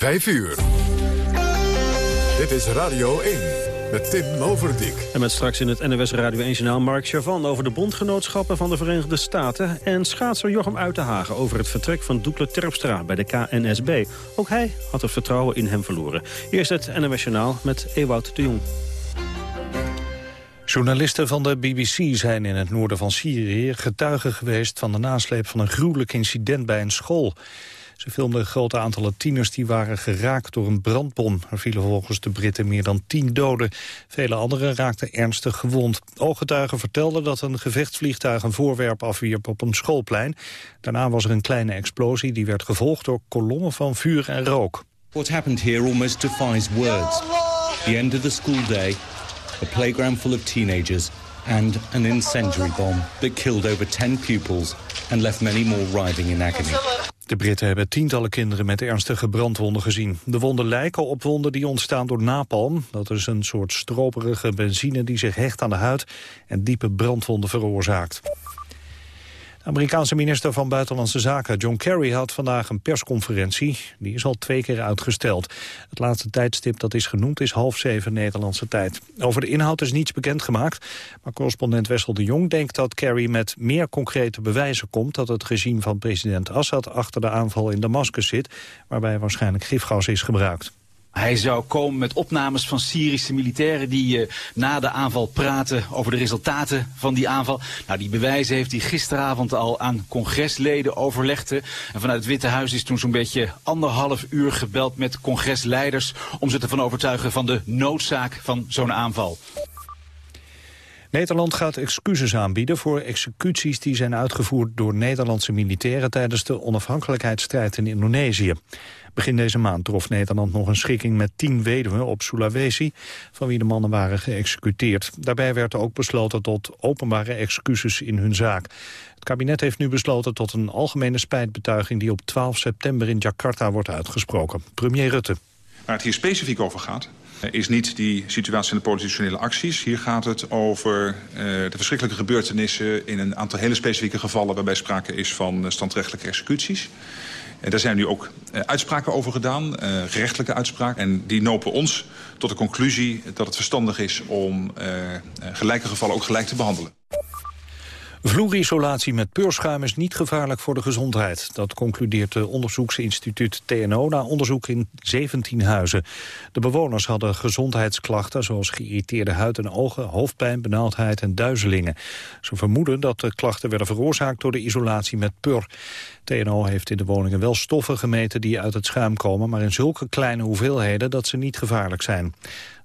5 uur. Dit is Radio 1 met Tim Overdijk. En met straks in het NWS Radio 1-journaal Mark Chavan... over de bondgenootschappen van de Verenigde Staten... en schaatser Jochem Uitenhagen over het vertrek van Doekle Terpstra bij de KNSB. Ook hij had het vertrouwen in hem verloren. Eerst het NWS-journaal met Ewout de Jong. Journalisten van de BBC zijn in het noorden van Syrië getuigen geweest van de nasleep van een gruwelijk incident bij een school. Ze filmden grote aantallen tieners die waren geraakt door een brandbom. Er vielen volgens de Britten meer dan tien doden. Vele anderen raakten ernstig gewond. Ooggetuigen vertelden dat een gevechtsvliegtuig een voorwerp afwierp op een schoolplein. Daarna was er een kleine explosie die werd gevolgd door kolommen van vuur en rook. What happened here almost defies words. The end of the school day, a playground full of teenagers and an incendiary bomb that killed over 10 pupils and left many more writhing in agony. De Britten hebben tientallen kinderen met ernstige brandwonden gezien. De wonden lijken op wonden die ontstaan door napalm. Dat is een soort stroperige benzine die zich hecht aan de huid en diepe brandwonden veroorzaakt. Amerikaanse minister van Buitenlandse Zaken John Kerry had vandaag een persconferentie. Die is al twee keer uitgesteld. Het laatste tijdstip dat is genoemd is half zeven Nederlandse tijd. Over de inhoud is niets bekendgemaakt. Maar correspondent Wessel de Jong denkt dat Kerry met meer concrete bewijzen komt... dat het regime van president Assad achter de aanval in Damascus zit... waarbij waarschijnlijk gifgas is gebruikt. Hij zou komen met opnames van Syrische militairen die uh, na de aanval praten over de resultaten van die aanval. Nou, die bewijzen heeft hij gisteravond al aan congresleden overlegd. En vanuit het Witte Huis is toen zo'n beetje anderhalf uur gebeld met congresleiders om ze te overtuigen van de noodzaak van zo'n aanval. Nederland gaat excuses aanbieden voor executies die zijn uitgevoerd door Nederlandse militairen tijdens de onafhankelijkheidsstrijd in Indonesië. Begin deze maand trof Nederland nog een schikking met tien weduwen op Sulawesi, van wie de mannen waren geëxecuteerd. Daarbij werd ook besloten tot openbare excuses in hun zaak. Het kabinet heeft nu besloten tot een algemene spijtbetuiging die op 12 september in Jakarta wordt uitgesproken. Premier Rutte. Waar het hier specifiek over gaat, is niet die situatie in de polititionele acties. Hier gaat het over uh, de verschrikkelijke gebeurtenissen... in een aantal hele specifieke gevallen... waarbij sprake is van standrechtelijke executies. En daar zijn nu ook uh, uitspraken over gedaan, uh, gerechtelijke uitspraken. En die nopen ons tot de conclusie dat het verstandig is... om gelijke gevallen ook gelijk te behandelen. Vloerisolatie met peurschuim is niet gevaarlijk voor de gezondheid. Dat concludeert het onderzoeksinstituut TNO na onderzoek in 17 huizen. De bewoners hadden gezondheidsklachten zoals geïrriteerde huid en ogen, hoofdpijn, benauwdheid en duizelingen. Ze vermoeden dat de klachten werden veroorzaakt door de isolatie met pur. TNO heeft in de woningen wel stoffen gemeten die uit het schuim komen, maar in zulke kleine hoeveelheden dat ze niet gevaarlijk zijn.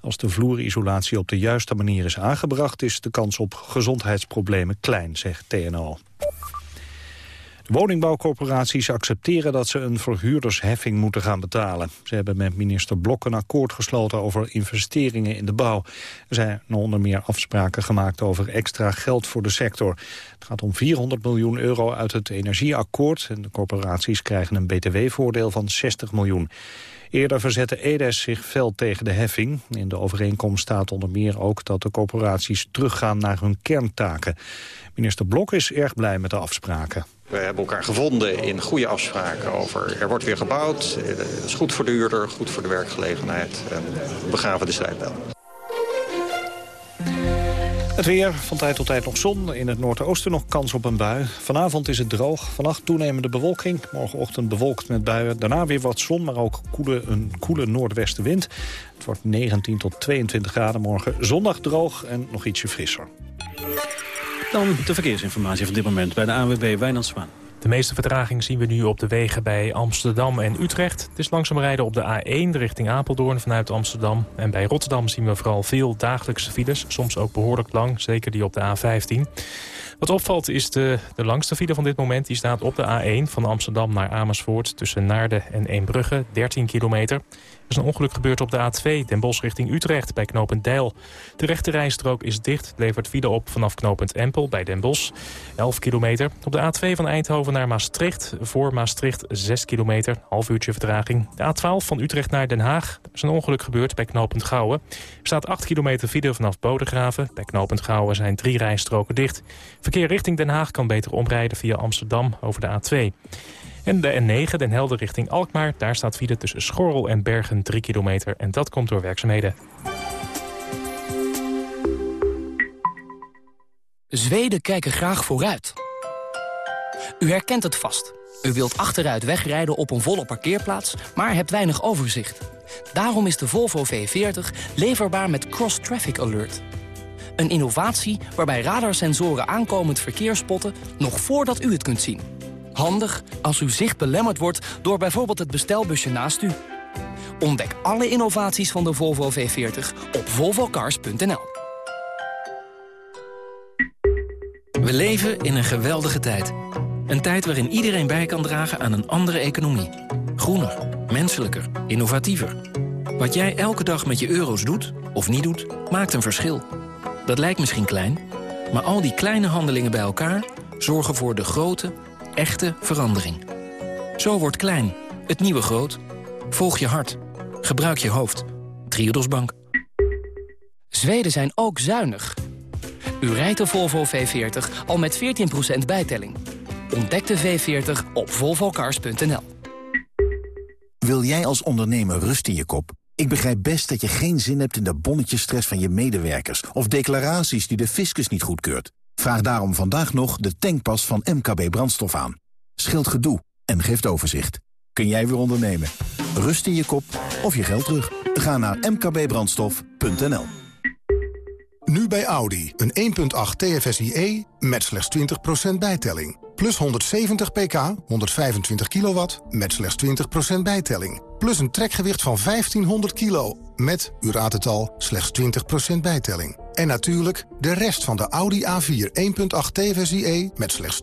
Als de vloerisolatie op de juiste manier is aangebracht... is de kans op gezondheidsproblemen klein, zegt TNO. De woningbouwcorporaties accepteren dat ze een verhuurdersheffing moeten gaan betalen. Ze hebben met minister Blok een akkoord gesloten over investeringen in de bouw. Er zijn onder meer afspraken gemaakt over extra geld voor de sector. Het gaat om 400 miljoen euro uit het energieakkoord... en de corporaties krijgen een btw-voordeel van 60 miljoen. Eerder verzette EDES zich fel tegen de heffing. In de overeenkomst staat onder meer ook dat de corporaties teruggaan naar hun kerntaken. Minister Blok is erg blij met de afspraken. We hebben elkaar gevonden in goede afspraken over... er wordt weer gebouwd, het is goed voor de huurder, goed voor de werkgelegenheid. En we begraven de strijdbel. Het weer, van tijd tot tijd nog zon. In het noordoosten nog kans op een bui. Vanavond is het droog. Vannacht toenemende bewolking. Morgenochtend bewolkt met buien. Daarna weer wat zon, maar ook koele, een koele noordwestenwind. Het wordt 19 tot 22 graden morgen. Zondag droog en nog ietsje frisser. Dan de verkeersinformatie van dit moment bij de ANWB Wijnand Zwaan. De meeste vertraging zien we nu op de wegen bij Amsterdam en Utrecht. Het is langzaam rijden op de A1 richting Apeldoorn vanuit Amsterdam. En bij Rotterdam zien we vooral veel dagelijkse files. Soms ook behoorlijk lang, zeker die op de A15. Wat opvalt is de, de langste file van dit moment. Die staat op de A1 van Amsterdam naar Amersfoort... tussen Naarden en Eembrugge, 13 kilometer. Er is een ongeluk gebeurd op de A2, Den Bosch richting Utrecht, bij knooppunt Deil. De rechte rijstrook is dicht, levert file op vanaf knooppunt Empel bij Den Bosch. 11 kilometer. Op de A2 van Eindhoven naar Maastricht, voor Maastricht 6 kilometer, half uurtje vertraging. De A12 van Utrecht naar Den Haag, er is een ongeluk gebeurd bij knooppunt Gouwen. Er staat 8 kilometer file vanaf Bodegraven. Bij knooppunt Gouwen zijn drie rijstroken dicht. Verkeer richting Den Haag kan beter omrijden via Amsterdam over de A2. En de N9, Den Helder richting Alkmaar. Daar staat file tussen Schorrel en Bergen 3 kilometer. En dat komt door werkzaamheden. Zweden kijken graag vooruit. U herkent het vast. U wilt achteruit wegrijden op een volle parkeerplaats, maar hebt weinig overzicht. Daarom is de Volvo V40 leverbaar met Cross Traffic Alert. Een innovatie waarbij radarsensoren aankomend verkeer spotten... nog voordat u het kunt zien. Handig als uw zicht belemmerd wordt door bijvoorbeeld het bestelbusje naast u. Ontdek alle innovaties van de Volvo V40 op volvocars.nl. We leven in een geweldige tijd. Een tijd waarin iedereen bij kan dragen aan een andere economie. Groener, menselijker, innovatiever. Wat jij elke dag met je euro's doet, of niet doet, maakt een verschil. Dat lijkt misschien klein, maar al die kleine handelingen bij elkaar... zorgen voor de grote, echte verandering. Zo wordt klein, het nieuwe groot. Volg je hart. Gebruik je hoofd. Triodos Bank. Zweden zijn ook zuinig. U rijdt de Volvo V40 al met 14% bijtelling. Ontdek de V40 op volvocars.nl. Wil jij als ondernemer rust in je kop? Ik begrijp best dat je geen zin hebt in de bonnetjesstress van je medewerkers... of declaraties die de fiscus niet goedkeurt. Vraag daarom vandaag nog de tankpas van MKB Brandstof aan. Scheelt gedoe en geeft overzicht. Kun jij weer ondernemen? Rust in je kop of je geld terug? Ga naar mkbbrandstof.nl Nu bij Audi. Een 1.8 TFSIe met slechts 20% bijtelling. Plus 170 pk, 125 kilowatt, met slechts 20% bijtelling. Plus een trekgewicht van 1500 kilo, met, u raadt het al, slechts 20% bijtelling. En natuurlijk de rest van de Audi A4 1.8 TFSIe met slechts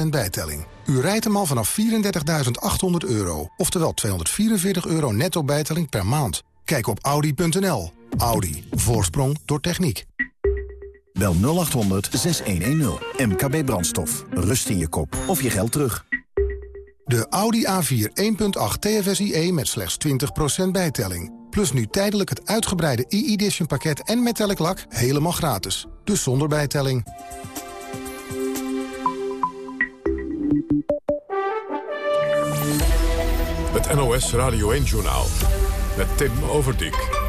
20% bijtelling. U rijdt hem al vanaf 34.800 euro, oftewel 244 euro netto bijtelling per maand. Kijk op Audi.nl. Audi. Voorsprong door techniek. Bel 0800 6110. MKB Brandstof. Rust in je kop of je geld terug. De Audi A4 1.8 TFSIe met slechts 20% bijtelling. Plus nu tijdelijk het uitgebreide e-edition pakket en metallic lak helemaal gratis. Dus zonder bijtelling. Het NOS Radio 1-journaal. Met Tim Overdijk.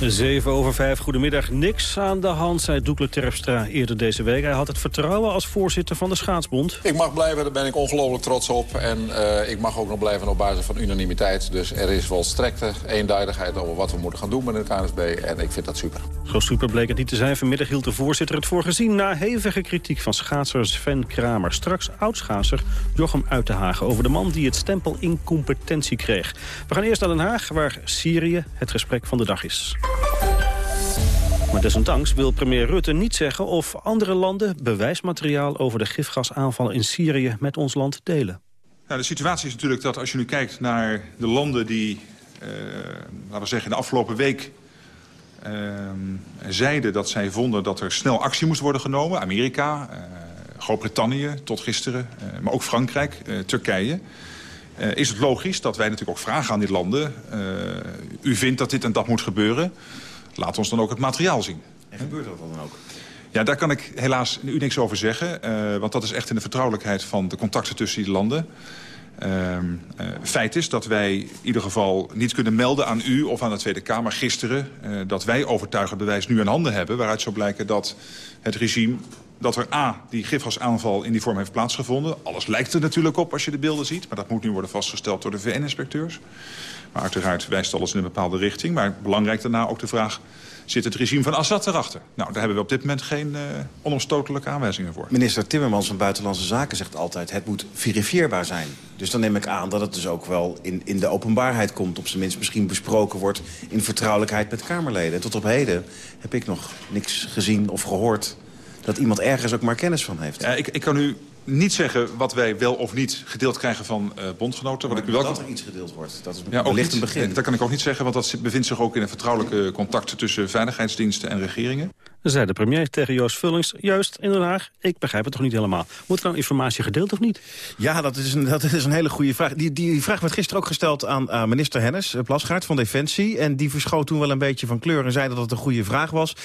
7 over 5, goedemiddag. Niks aan de hand, zei Doekle Terpstra eerder deze week. Hij had het vertrouwen als voorzitter van de Schaatsbond. Ik mag blijven, daar ben ik ongelooflijk trots op. En uh, ik mag ook nog blijven op basis van unanimiteit. Dus er is wel strekte eenduidigheid over wat we moeten gaan doen met de KNSB. En ik vind dat super. Zo super bleek het niet te zijn. Vanmiddag hield de voorzitter het voor gezien... na hevige kritiek van schaatser Sven Kramer. Straks oudschaatser Jochem Uitenhagen over de man die het stempel incompetentie kreeg. We gaan eerst naar Den Haag, waar Syrië het gesprek van de dag is. Maar desondanks wil premier Rutte niet zeggen of andere landen bewijsmateriaal over de gifgasaanval in Syrië met ons land delen. Nou, de situatie is natuurlijk dat als je nu kijkt naar de landen die, eh, laten we zeggen, de afgelopen week uh, zeiden dat zij vonden dat er snel actie moest worden genomen. Amerika, uh, Groot-Brittannië tot gisteren, maar ook Frankrijk, Turkije. is het logisch dat wij natuurlijk ook vragen aan die landen. u vindt dat dit en dat moet gebeuren laat ons dan ook het materiaal zien. En gebeurt dat dan ook? Ja, daar kan ik helaas u niks over zeggen. Uh, want dat is echt in de vertrouwelijkheid van de contacten tussen die landen. Uh, uh, feit is dat wij in ieder geval niet kunnen melden aan u of aan de Tweede Kamer gisteren... dat wij overtuigend bewijs nu in handen hebben... waaruit zou blijken dat het regime dat er A, die gifgasaanval in die vorm heeft plaatsgevonden. Alles lijkt er natuurlijk op als je de beelden ziet. Maar dat moet nu worden vastgesteld door de VN-inspecteurs. Maar uiteraard wijst alles in een bepaalde richting. Maar belangrijk daarna ook de vraag... zit het regime van Assad erachter? Nou, daar hebben we op dit moment geen uh, onomstotelijke aanwijzingen voor. Minister Timmermans van Buitenlandse Zaken zegt altijd... het moet verifieerbaar zijn. Dus dan neem ik aan dat het dus ook wel in, in de openbaarheid komt... op zijn minst misschien besproken wordt in vertrouwelijkheid met Kamerleden. Tot op heden heb ik nog niks gezien of gehoord... dat iemand ergens ook maar kennis van heeft. Ja, ik, ik kan u niet zeggen wat wij wel of niet gedeeld krijgen van uh, bondgenoten. Wat ik wel... Dat er iets gedeeld wordt, dat is ja, wellicht een begin. Dat kan ik ook niet zeggen, want dat bevindt zich ook in een vertrouwelijke contacten tussen veiligheidsdiensten en regeringen. zei de premier tegen Joost Vullings. Juist, in Den Haag, ik begrijp het toch niet helemaal. Moet er nou informatie gedeeld of niet? Ja, dat is een, dat is een hele goede vraag. Die, die vraag werd gisteren ook gesteld aan, aan minister Hennis eh, Plasgaard van Defensie. En die verschoot toen wel een beetje van kleur en zei dat het een goede vraag was.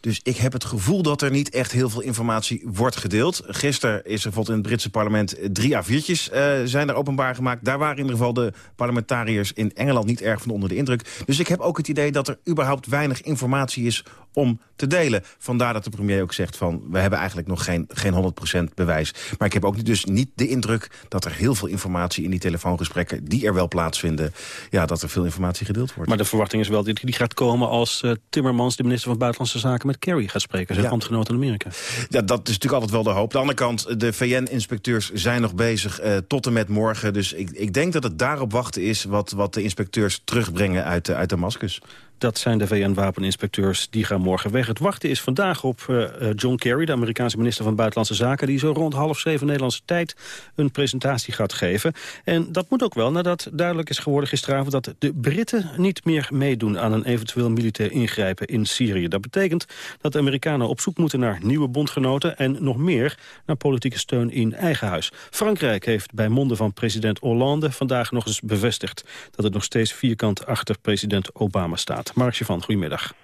Dus ik heb het gevoel dat er niet echt heel veel informatie wordt gedeeld. Gisteren is er bijvoorbeeld in het Britse parlement drie A4'tjes uh, zijn er openbaar gemaakt. Daar waren in ieder geval de parlementariërs in Engeland niet erg van onder de indruk. Dus ik heb ook het idee dat er überhaupt weinig informatie is om te delen. Vandaar dat de premier ook zegt van... we hebben eigenlijk nog geen, geen 100% bewijs. Maar ik heb ook dus niet de indruk dat er heel veel informatie... in die telefoongesprekken die er wel plaatsvinden... ja, dat er veel informatie gedeeld wordt. Maar de verwachting is wel dat die gaat komen als uh, Timmermans... de minister van Buitenlandse Zaken met Kerry gaat spreken. Zijn ja. ambtgenoot in Amerika. Ja, dat is natuurlijk altijd wel de hoop. Aan de andere kant, de VN-inspecteurs zijn nog bezig uh, tot en met morgen. Dus ik, ik denk dat het daarop wachten is... wat, wat de inspecteurs terugbrengen uit, uit Damascus. Dat zijn de VN-wapeninspecteurs die gaan morgen weg. Het wachten is vandaag op uh, John Kerry, de Amerikaanse minister van Buitenlandse Zaken... die zo rond half zeven Nederlandse tijd een presentatie gaat geven. En dat moet ook wel nadat duidelijk is geworden gisteravond... dat de Britten niet meer meedoen aan een eventueel militair ingrijpen in Syrië. Dat betekent dat de Amerikanen op zoek moeten naar nieuwe bondgenoten... en nog meer naar politieke steun in eigen huis. Frankrijk heeft bij monden van president Hollande vandaag nog eens bevestigd... dat het nog steeds vierkant achter president Obama staat. Mark van, goedemiddag.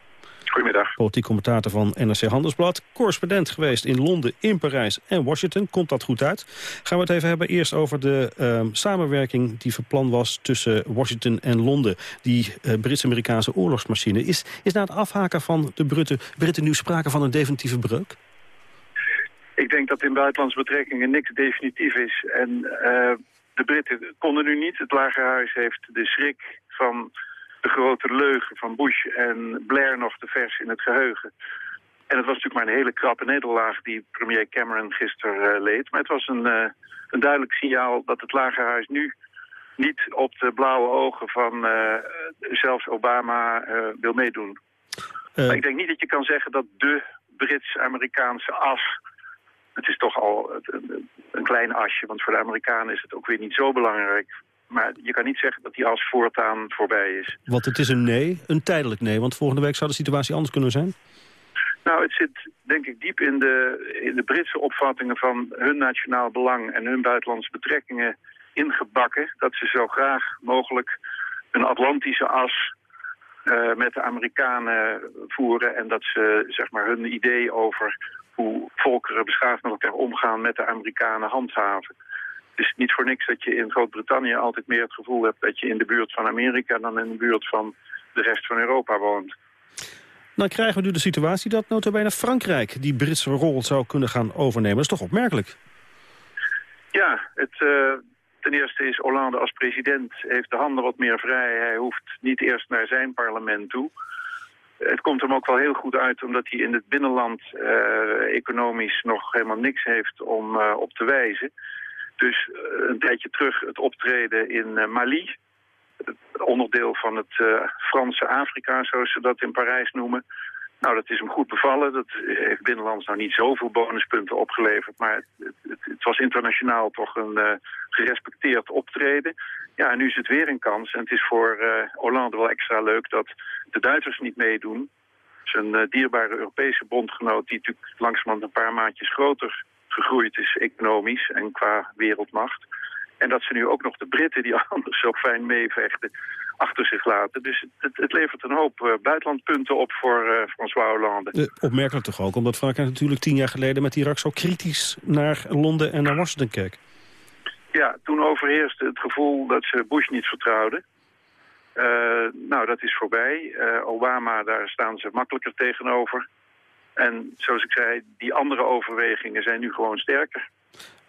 Goedemiddag. Politiek commentator van NRC Handelsblad. Correspondent geweest in Londen, in Parijs en Washington. Komt dat goed uit? Gaan we het even hebben eerst over de uh, samenwerking die verplan was tussen Washington en Londen. Die uh, Brits-Amerikaanse oorlogsmachine. Is, is na het afhaken van de Britten, Britten nu sprake van een definitieve breuk? Ik denk dat in buitenlandse betrekkingen niks definitief is. En uh, de Britten konden nu niet. Het Lagerhuis heeft de schrik van de grote leugen van Bush en Blair nog te vers in het geheugen. En het was natuurlijk maar een hele krappe nederlaag die premier Cameron gisteren uh, leed. Maar het was een, uh, een duidelijk signaal dat het Lagerhuis nu niet op de blauwe ogen van uh, zelfs Obama wil meedoen. maar ik denk niet dat je kan zeggen dat de Brits-Amerikaanse as... Het is toch al een, een klein asje, want voor de Amerikanen is het ook weer niet zo belangrijk maar je kan niet zeggen dat die als voortaan voorbij is. Want het is een nee, een tijdelijk nee. Want volgende week zou de situatie anders kunnen zijn? Nou, het zit denk ik diep in de, in de Britse opvattingen van hun nationaal belang en hun buitenlandse betrekkingen ingebakken. Dat ze zo graag mogelijk een Atlantische as uh, met de Amerikanen voeren. En dat ze zeg maar, hun idee over hoe volkeren beschaafd met elkaar omgaan met de Amerikanen handhaven. Het is niet voor niks dat je in Groot-Brittannië altijd meer het gevoel hebt... dat je in de buurt van Amerika dan in de buurt van de rest van Europa woont. Dan krijgen we nu de situatie dat notabene Frankrijk die Britse rol zou kunnen gaan overnemen. Dat is toch opmerkelijk? Ja, het, uh, ten eerste is Hollande als president heeft de handen wat meer vrij. Hij hoeft niet eerst naar zijn parlement toe. Het komt hem ook wel heel goed uit omdat hij in het binnenland uh, economisch nog helemaal niks heeft om uh, op te wijzen. Dus uh, een tijdje terug het optreden in uh, Mali, onderdeel van het uh, Franse Afrika, zoals ze dat in Parijs noemen. Nou, dat is hem goed bevallen. Dat heeft binnenlands nou niet zoveel bonuspunten opgeleverd. Maar het, het, het was internationaal toch een gerespecteerd optreden. Ja, en nu is het weer een kans. En het is voor Hollande wel extra leuk dat de Duitsers niet meedoen. Zijn uh, dierbare Europese bondgenoot, die natuurlijk langzamerhand een paar maatjes groter gegroeid is economisch en qua wereldmacht. En dat ze nu ook nog de Britten, die anders zo fijn meevechten, achter zich laten. Dus het, het levert een hoop uh, buitenlandpunten op voor uh, François Hollande. Uh, opmerkelijk toch ook, omdat Frankrijk natuurlijk tien jaar geleden met Irak zo kritisch naar Londen en naar Washington keek. Ja, toen overheerste het gevoel dat ze Bush niet vertrouwden. nou, dat is voorbij. Obama, daar staan ze makkelijker tegenover. En zoals ik zei, die andere overwegingen zijn nu gewoon sterker.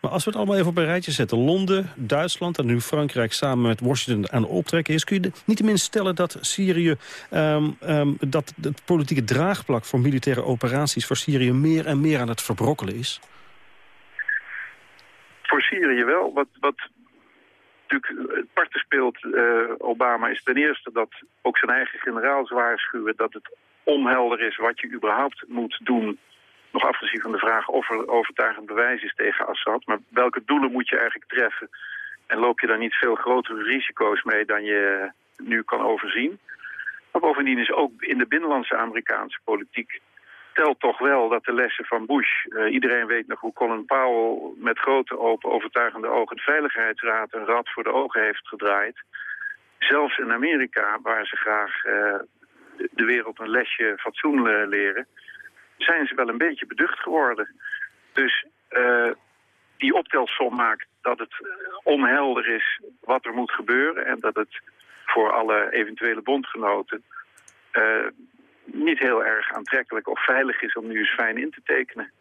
Maar als we het allemaal even op een rijtje zetten. Londen, Duitsland en nu Frankrijk samen met Washington aan optrekken is... kun je niet tenminste stellen dat Syrië... Um, um, dat het politieke draagplak voor militaire operaties voor Syrië... meer en meer aan het verbrokkelen is? Voor Syrië wel. Wat, wat natuurlijk het parten speelt uh, Obama is ten eerste dat ook zijn eigen generaals waarschuwen... dat het onhelder is wat je überhaupt moet doen. Nog afgezien van de vraag of er overtuigend bewijs is tegen Assad. Maar welke doelen moet je eigenlijk treffen? En loop je daar niet veel grotere risico's mee dan je nu kan overzien? Maar bovendien is ook in de binnenlandse Amerikaanse politiek telt toch wel dat de lessen van Bush... Uh, iedereen weet nog hoe Colin Powell met grote open overtuigende ogen... de Veiligheidsraad een rad voor de ogen heeft gedraaid. Zelfs in Amerika, waar ze graag uh, de wereld een lesje fatsoen leren... zijn ze wel een beetje beducht geworden. Dus uh, die optelsom maakt dat het onhelder is wat er moet gebeuren... en dat het voor alle eventuele bondgenoten niet heel erg aantrekkelijk of veilig is om nu eens fijn in te tekenen.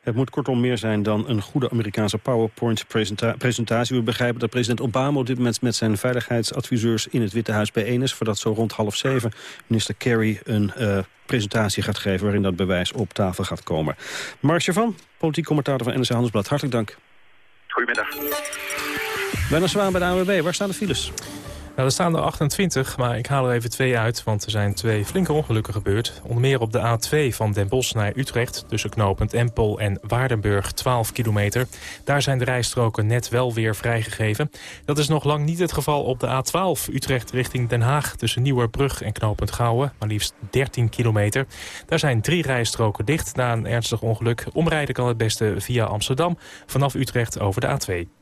Het moet kortom meer zijn dan een goede Amerikaanse PowerPoint-presentatie. We begrijpen dat president Obama op dit moment met zijn veiligheidsadviseurs in het Witte Huis bijeen is. Voordat zo rond half zeven minister Kerry een uh, presentatie gaat geven waarin dat bewijs op tafel gaat komen. Mark van, politiek commentator van NRC Handelsblad. Hartelijk dank. Goedemiddag. Bijna Zwaan bij de AWB. Waar staan de files? Nou, er staan er 28, maar ik haal er even twee uit... want er zijn twee flinke ongelukken gebeurd. Onder meer op de A2 van Den Bosch naar Utrecht... tussen knooppunt Empel en Waardenburg, 12 kilometer. Daar zijn de rijstroken net wel weer vrijgegeven. Dat is nog lang niet het geval op de A12 Utrecht richting Den Haag... tussen Nieuwerbrug en knooppunt Gouwen, maar liefst 13 kilometer. Daar zijn drie rijstroken dicht na een ernstig ongeluk. Omrijden kan het beste via Amsterdam, vanaf Utrecht over de A2.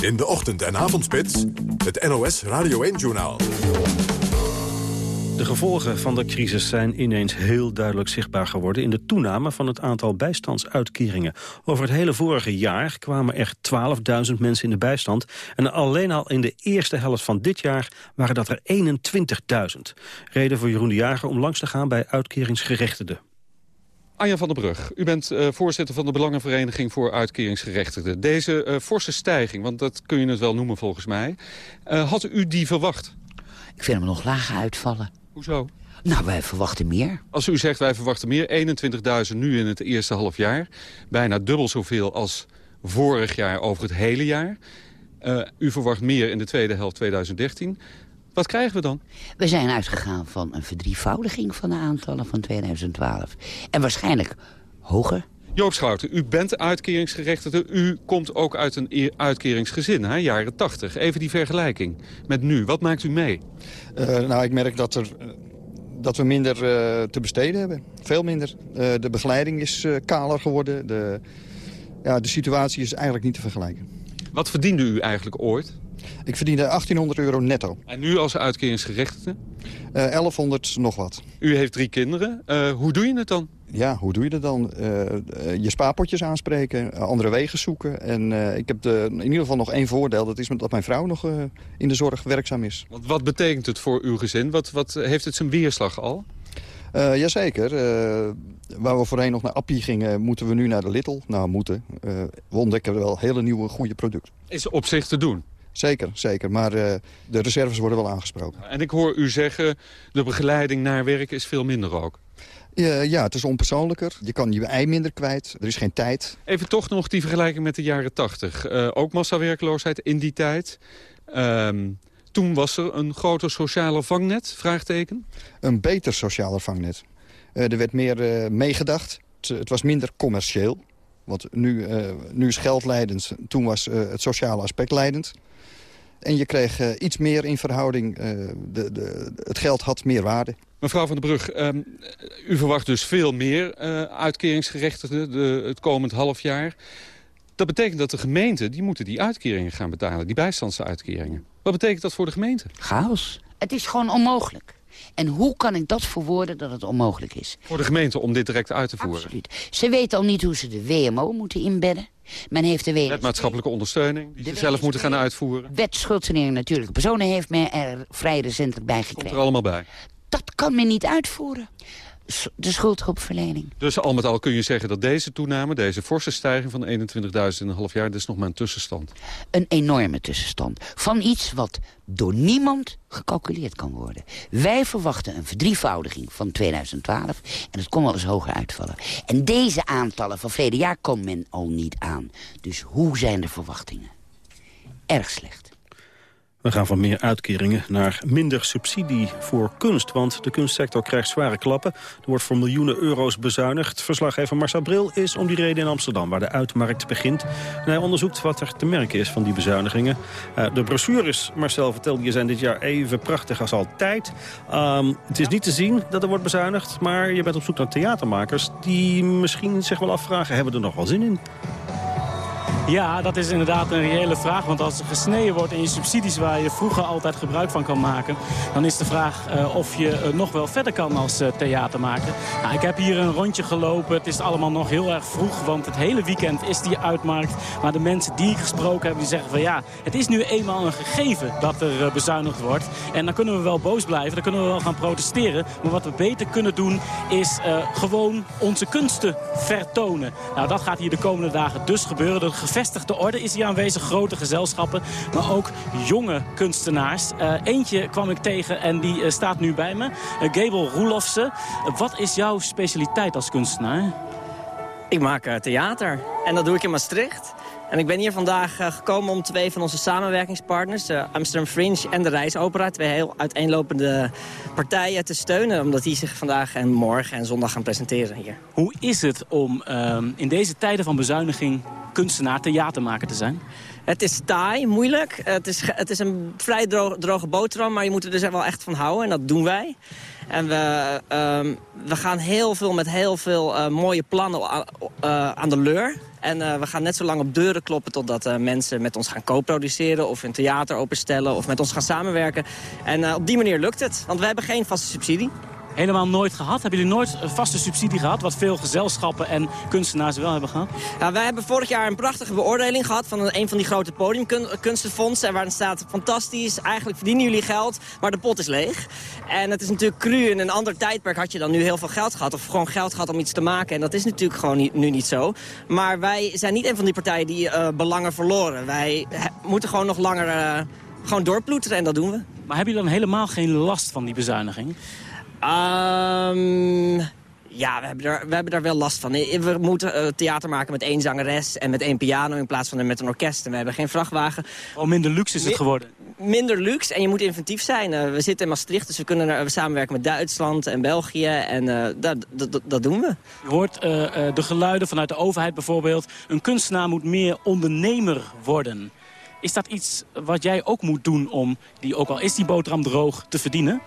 In de ochtend- en avondspits, het NOS Radio 1-journaal. De gevolgen van de crisis zijn ineens heel duidelijk zichtbaar geworden... in de toename van het aantal bijstandsuitkeringen. Over het hele vorige jaar kwamen er 12.000 mensen in de bijstand... en alleen al in de eerste helft van dit jaar waren dat er 21.000. Reden voor Jeroen de Jager om langs te gaan bij uitkeringsgerechtigden. Anja van der Brug, u bent uh, voorzitter van de Belangenvereniging voor Uitkeringsgerechtigden. Deze uh, forse stijging, want dat kun je het wel noemen volgens mij, uh, had u die verwacht? Ik vind hem nog lager uitvallen. Hoezo? Nou, wij verwachten meer. Als u zegt wij verwachten meer, 21.000 nu in het eerste half jaar. Bijna dubbel zoveel als vorig jaar over het hele jaar. u verwacht meer in de tweede helft 2013. Wat krijgen we dan? We zijn uitgegaan van een verdrievoudiging van de aantallen van 2012. En waarschijnlijk hoger. Joop Schouten, u bent uitkeringsgerechtigde. U komt ook uit een e- uitkeringsgezin, hè? jaren 80. Even die vergelijking met nu. Wat maakt u mee? Uh, nou, ik merk dat, er, dat we minder uh, te besteden hebben. Veel minder. Uh, de begeleiding is kaler geworden. De, ja, de situatie is eigenlijk niet te vergelijken. Wat verdiende u eigenlijk ooit? Ik verdiende 1800 euro netto. En nu als uitkeringsgerechtigde? Uh, 1100 nog wat. U heeft drie kinderen. Uh, hoe doe je het dan? Ja, hoe doe je dat dan? Uh, je spaarpotjes aanspreken, andere wegen zoeken. En ik heb de, in ieder geval nog één voordeel. Dat is dat mijn vrouw nog in de zorg werkzaam is. Want wat betekent het voor uw gezin? Wat, wat heeft het zijn weerslag al? Uh, jazeker. Uh, waar we voorheen nog naar Appie gingen, moeten we nu naar de Little. Nou, moeten. Uh, we ontdekken wel hele nieuwe, goede producten. Is op zich te doen? Zeker, zeker. Maar uh, de reserves worden wel aangesproken. En ik hoor u zeggen, de begeleiding naar werk is veel minder ook. Ja, ja, het is onpersoonlijker. Je kan je ei minder kwijt. Er is geen tijd. Even toch nog die vergelijking met de jaren tachtig. Uh, ook massawerkloosheid in die tijd. Um, toen was er een groter sociale vangnet, vraagteken? Een beter sociale vangnet. Uh, er werd meer meegedacht. Het, het, was minder commercieel. Want nu, uh, nu is geld leidend. Toen was het sociale aspect leidend. En je kreeg uh, iets meer in verhouding. Uh, de, de, het geld had meer waarde. Mevrouw van der Brug, um, u verwacht dus veel meer uh, uitkeringsgerechtigden de, het komend half jaar. Dat betekent dat de gemeenten die moeten die uitkeringen gaan betalen. Die bijstandsuitkeringen. Wat betekent dat voor de gemeente? Chaos. Het is gewoon onmogelijk. En hoe kan ik dat verwoorden dat het onmogelijk is? Voor de gemeente om dit direct uit te voeren? Absoluut. Ze weten al niet hoe ze de WMO moeten inbedden. Men heeft de maatschappelijke ondersteuning, die ze zelf moeten gaan uitvoeren. Wet schuldsanering natuurlijke personen heeft men er vrij recentelijk bij gekregen. Komt er allemaal bij. Dat kan men niet uitvoeren de schuldhulpverlening. Dus al met al kun je zeggen dat deze toename, deze forse stijging van 21.000 in een half jaar, dat is nog maar een tussenstand. Een enorme tussenstand. Van iets wat door niemand gecalculeerd kan worden. Wij verwachten een verdrievoudiging van 2012 en het kon wel eens hoger uitvallen. En deze aantallen van verleden jaar kon men al niet aan. Dus hoe zijn de verwachtingen? Erg slecht. We gaan van meer uitkeringen naar minder subsidie voor kunst. Want de kunstsector krijgt zware klappen. Er wordt voor miljoenen euro's bezuinigd. Verslaggever Marcel Bril is om die reden in Amsterdam... waar de uitmarkt begint. En hij onderzoekt wat er te merken is van die bezuinigingen. Uh, de brochures, Marcel vertelde je, zijn dit jaar even prachtig als altijd. Um, het is niet te zien dat er wordt bezuinigd... maar je bent op zoek naar theatermakers... die misschien zich wel afvragen, hebben we er nog wel zin in? Ja, dat is inderdaad een reële vraag. Want als er gesneden wordt in je subsidies waar je vroeger altijd gebruik van kan maken... dan is de vraag uh, of je uh, nog wel verder kan als uh, theatermaker. Nou, ik heb hier een rondje gelopen. Het is allemaal nog heel erg vroeg, want het hele weekend is die uitmarkt. Maar de mensen die ik gesproken heb, die zeggen van ja... het is nu eenmaal een gegeven dat er bezuinigd wordt. En dan kunnen we wel boos blijven, dan kunnen we wel gaan protesteren. Maar wat we beter kunnen doen is gewoon onze kunsten vertonen. Nou, dat gaat hier de komende dagen dus gebeuren. De gevestigde orde is hier aanwezig. Grote gezelschappen, maar ook jonge kunstenaars. Uh, eentje kwam ik tegen en die uh, staat nu bij me. Uh, Gabel Roelofsen. wat is jouw specialiteit als kunstenaar? Ik maak theater en dat doe ik in Maastricht. En ik ben hier vandaag gekomen om twee van onze samenwerkingspartners... Uh, Amsterdam Fringe en de Reisopera... twee heel uiteenlopende partijen te steunen... omdat die zich vandaag en morgen en zondag gaan presenteren hier. Hoe is het om uh, in deze tijden van bezuiniging kunstenaar, theatermaker te zijn? Het is taai, moeilijk. Het is, het is een vrij droge, boterham, maar je moet er dus wel echt van houden. En dat doen wij. En we, um, we gaan heel veel met heel veel uh, mooie plannen uh, aan de leur. En uh, we gaan net zo lang op deuren kloppen totdat mensen met ons gaan co-produceren... of een theater openstellen of met ons gaan samenwerken. En op die manier lukt het, want we hebben geen vaste subsidie. Helemaal nooit gehad? Hebben jullie nooit een vaste subsidie gehad? Wat veel gezelschappen en kunstenaars wel hebben gehad? Ja, wij hebben vorig jaar een prachtige beoordeling gehad... van een van die grote podiumkunstenfondsen. Waarin staat, fantastisch, eigenlijk verdienen jullie geld... maar de pot is leeg. En het is natuurlijk cru. In een ander tijdperk had je dan nu heel veel geld gehad... of gewoon geld gehad om iets te maken. En dat is natuurlijk gewoon niet, nu niet zo. Maar wij zijn niet een van die partijen die uh, belangen verloren. Wij moeten gewoon nog langer uh, gewoon doorploeteren en dat doen we. Maar hebben jullie dan helemaal geen last van die bezuiniging? Um, ja, we hebben, daar, we hebben daar wel last van. We moeten uh, theater maken met één zangeres en met één piano... in plaats van met een orkest. En we hebben geen vrachtwagen. Oh, minder luxe is het geworden? Minder luxe en je moet inventief zijn. Uh, we zitten in Maastricht, dus we kunnen uh, we samenwerken met Duitsland en België. En dat, dat, dat doen we. Je hoort de geluiden vanuit de overheid bijvoorbeeld. Een kunstenaar moet meer ondernemer worden. Is dat iets wat jij ook moet doen om, die, ook al is die boterham droog, te verdienen?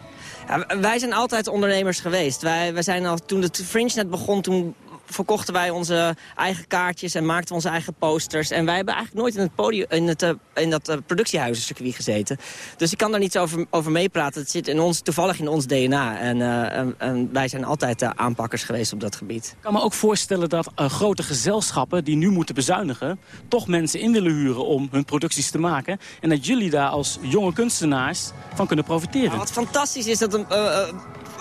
Wij zijn altijd ondernemers geweest. Wij, wij zijn al, toen de Fringe net begon, toen verkochten wij onze eigen kaartjes en maakten onze eigen posters. En wij hebben eigenlijk nooit in, het podium, in, het, uh, in dat uh, productiehuizencircuit gezeten. Dus ik kan daar niet over, over meepraten. Het zit in ons, toevallig in ons DNA. En, uh, en, en wij zijn altijd aanpakkers geweest op dat gebied. Ik kan me ook voorstellen dat grote gezelschappen die nu moeten bezuinigen... toch mensen in willen huren om hun producties te maken. En dat jullie daar als jonge kunstenaars van kunnen profiteren. Nou, wat fantastisch is dat een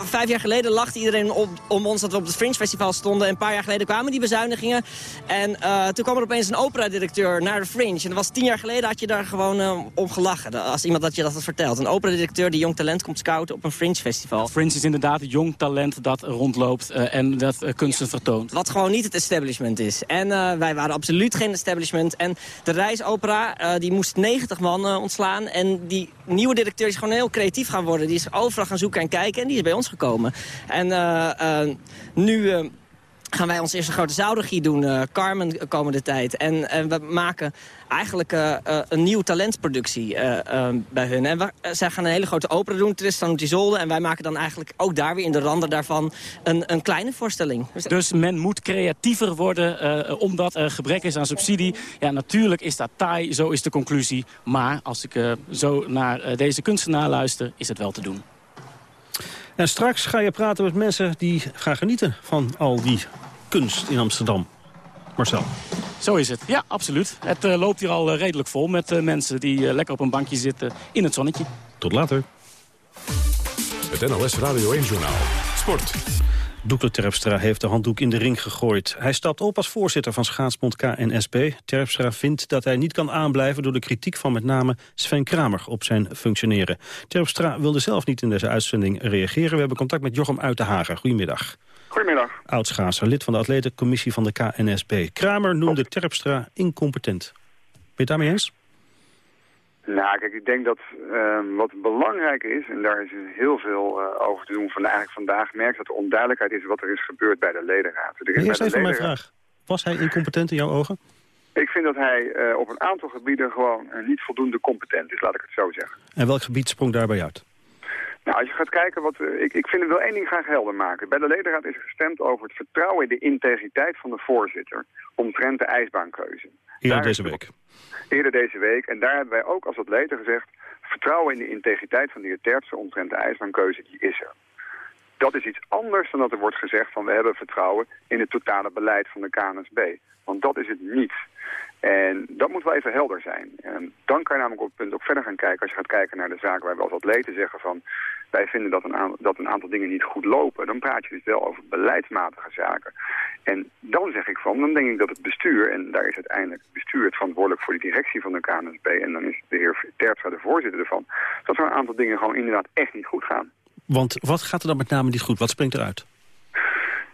vijf jaar geleden lachte iedereen op, om ons dat we op het Fringe Festival stonden. En een paar jaar geleden kwamen die bezuinigingen. En uh, toen kwam er opeens een operadirecteur naar de Fringe. En dat was tien jaar geleden had je daar gewoon uh, om gelachen. Als iemand dat je dat had verteld. Een operadirecteur die jong talent komt scouten op een Fringe Festival. Fringe is inderdaad jong talent dat rondloopt uh, en dat kunsten ja. vertoont. Wat gewoon niet het establishment is. En wij waren absoluut geen establishment. En de reisopera die moest 90 man ontslaan. En die nieuwe directeur is gewoon heel creatief gaan worden. Die is overal gaan zoeken en kijken. En die is bij ons gekomen. En uh, uh, nu uh, gaan wij ons eerste grote zaalregie doen, Carmen, komende tijd. En we maken eigenlijk een nieuwe talentproductie bij hun. En we, zij gaan een hele grote opera doen, Tristan und Isolde. En wij maken dan eigenlijk ook daar weer in de randen daarvan een, een kleine voorstelling. Dus men moet creatiever worden omdat er gebrek is aan subsidie. Ja, natuurlijk is dat taai, zo is de conclusie. Maar als ik zo naar deze kunstenaar luister, is het wel te doen. En straks ga je praten met mensen die gaan genieten van al die kunst in Amsterdam. Marcel. Zo is het. Ja, absoluut. Het uh, loopt hier al uh, redelijk vol met uh, mensen die lekker op een bankje zitten in het zonnetje. Tot later. Het NLS Radio 1 Journaal. Sport. Doekle Terpstra heeft de handdoek in de ring gegooid. Hij stapt op als voorzitter van schaatsbond KNSB. Terpstra vindt dat hij niet kan aanblijven door de kritiek van met name Sven Kramer op zijn functioneren. Terpstra wilde zelf niet in deze uitzending reageren. We hebben contact met Jochem Uitenhagen. Goedemiddag. Goedemiddag. Oudschaatser, lid van de atletencommissie van de KNSB. Kramer noemde Terpstra incompetent. Ben je het daarmee eens? Nou, kijk, ik denk dat uh, wat belangrijk is, en daar is heel veel uh, over te doen van eigenlijk vandaag, merkt dat er onduidelijkheid is wat er is gebeurd bij de ledenraad. Er is Eerst even mijn vraag. Was hij incompetent in jouw ogen? Ik vind dat hij uh, op een aantal gebieden gewoon niet voldoende competent is, laat ik het zo zeggen. En welk gebied sprong daarbij uit? Nou, als je gaat kijken, wat, ik, ik vind het wel één ding graag helder maken. Bij de ledenraad is gestemd over het vertrouwen in de integriteit van de voorzitter omtrent de ijsbaankeuze. Eerder deze week. Eerder deze week. En daar hebben wij ook als atleten gezegd... vertrouwen in de integriteit van de heer Terpsen omtrent de ijsbaankeuze, die is er. Dat is iets anders dan dat er wordt gezegd van we hebben vertrouwen in het totale beleid van de KNSB. Want dat is het niet. En dat moet wel even helder zijn. En dan kan je namelijk op het punt ook verder gaan kijken. Als je gaat kijken naar de zaken waar we als atleten zeggen van... wij vinden dat een, dat een aantal dingen niet goed lopen. Dan praat je dus wel over beleidsmatige zaken. En dan zeg ik van, dan denk ik dat het bestuur... en daar is uiteindelijk het bestuur het verantwoordelijk voor de directie van de KNSB... en dan is de heer Terpstra de voorzitter ervan... dat er een aantal dingen gewoon inderdaad echt niet goed gaan. Want wat gaat er dan met name niet goed? Wat springt eruit?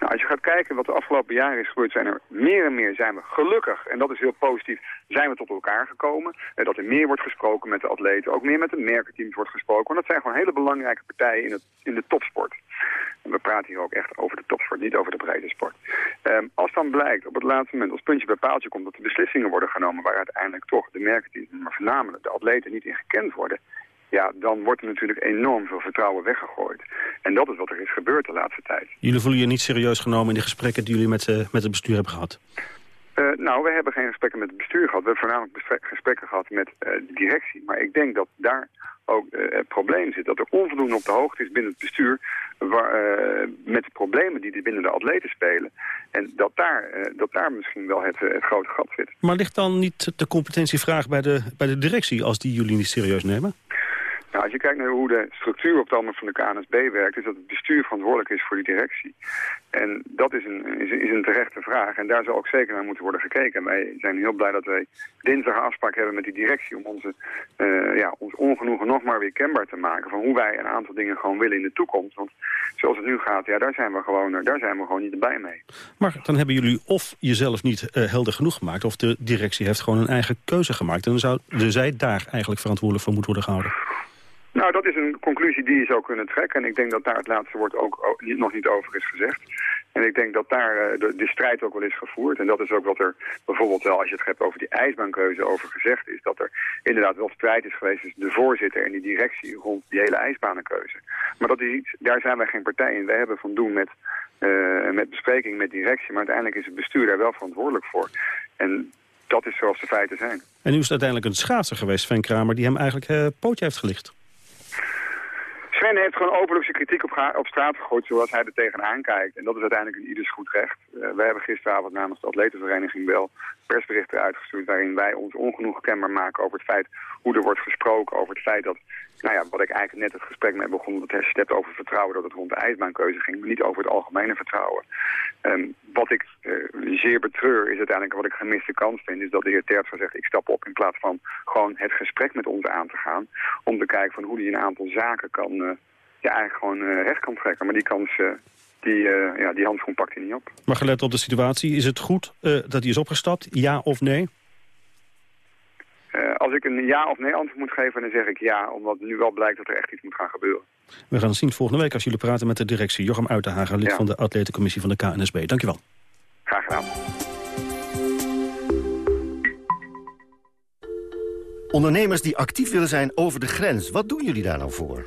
Nou, als je gaat kijken wat de afgelopen jaren is gebeurd, zijn er meer en meer zijn we gelukkig, en dat is heel positief, zijn we tot elkaar gekomen. Eh, dat er meer wordt gesproken met de atleten, ook meer met de merkenteams wordt gesproken. Want dat zijn gewoon hele belangrijke partijen in, het, in de topsport. En we praten hier ook echt over de topsport, niet over de breedte sport. Um, als dan blijkt op het laatste moment, als puntje bij paaltje komt, dat er beslissingen worden genomen waar uiteindelijk toch de merkenteams, maar voornamelijk de atleten niet in gekend worden, ja, dan wordt er natuurlijk enorm veel vertrouwen weggegooid. En dat is wat er is gebeurd de laatste tijd. Jullie voelen je niet serieus genomen in de gesprekken die jullie met, uh, met het bestuur hebben gehad? Uh, nou, we hebben geen gesprekken met het bestuur gehad. We hebben voornamelijk gesprekken gehad met uh, de directie. Maar ik denk dat daar ook het probleem zit. Dat er onvoldoende op de hoogte is binnen het bestuur... Waar, met de problemen die er binnen de atleten spelen. En dat daar, dat daar misschien wel het, het grote gat zit. Maar ligt dan niet de competentievraag bij de, bij de directie... als die jullie niet serieus nemen? Nou, als je kijkt naar hoe de structuur op het moment van de KNSB werkt... is dat het bestuur verantwoordelijk is voor die directie. En dat is een, is, is een terechte vraag. En daar zal ook zeker naar moeten worden gekeken. En wij zijn heel blij dat wij dinsdag een afspraak hebben met die directie... om onze, uh, ja, ons ongenoegen nog maar weer kenbaar te maken... van hoe wij een aantal dingen gewoon willen in de toekomst. Want zoals het nu gaat, ja, daar zijn we gewoon, daar zijn we gewoon niet blij mee. Maar dan hebben jullie of jezelf niet uh, helder genoeg gemaakt... of de directie heeft gewoon een eigen keuze gemaakt. En dan zou de zij daar eigenlijk verantwoordelijk voor moeten worden gehouden. Nou, dat is een conclusie die je zou kunnen trekken. En ik denk dat daar het laatste woord ook nog niet over is gezegd. En ik denk dat daar uh, de, de, strijd ook wel is gevoerd. En dat is ook wat er bijvoorbeeld wel, als je het hebt over die ijsbaankeuze over gezegd is. Dat er inderdaad wel strijd is geweest tussen de voorzitter en die directie rond die hele ijsbanenkeuze. Maar dat is iets, daar zijn wij geen partij in. Wij hebben van doen met, uh, met bespreking met directie. Maar uiteindelijk is het bestuur daar wel verantwoordelijk voor. En dat is zoals de feiten zijn. En nu is het uiteindelijk een schaatser geweest, Van Kramer, die hem eigenlijk uh, pootje heeft gelicht. Sven heeft gewoon openlijk zijn kritiek op, op, straat gegooid zoals hij er tegenaan kijkt. En dat is uiteindelijk een ieders goed recht. Uh, wij hebben gisteravond namens de atletenvereniging wel persberichten uitgestuurd... waarin wij ons ongenoeg kenbaar maken over het feit hoe er wordt gesproken. Over het feit dat, nou ja, wat ik eigenlijk net het gesprek mee begon... dat het hebt over vertrouwen dat het rond de ijsbaankeuze ging... maar niet over het algemene vertrouwen. Um, wat ik uh, zeer betreur is uiteindelijk wat ik gemiste kans vind... is dat de heer Terpstra zegt ik stap op in plaats van gewoon het gesprek met ons aan te gaan... om te kijken van hoe hij een aantal zaken kan... Uh, ja, eigenlijk gewoon uh, recht kan trekken. Maar die kans, uh, die, uh, ja, die handschoen pakt hij niet op. Maar gelet op de situatie, is het goed dat hij is opgestapt? Ja of nee? als ik een ja of nee antwoord moet geven, dan zeg ik ja. Omdat nu wel blijkt dat er echt iets moet gaan gebeuren. We gaan het zien volgende week als jullie praten met de directie. Jochem Uitenhagen, lid ja. van de atletencommissie van de KNSB. Dankjewel. Graag gedaan. Ondernemers die actief willen zijn over de grens, wat doen jullie daar nou voor?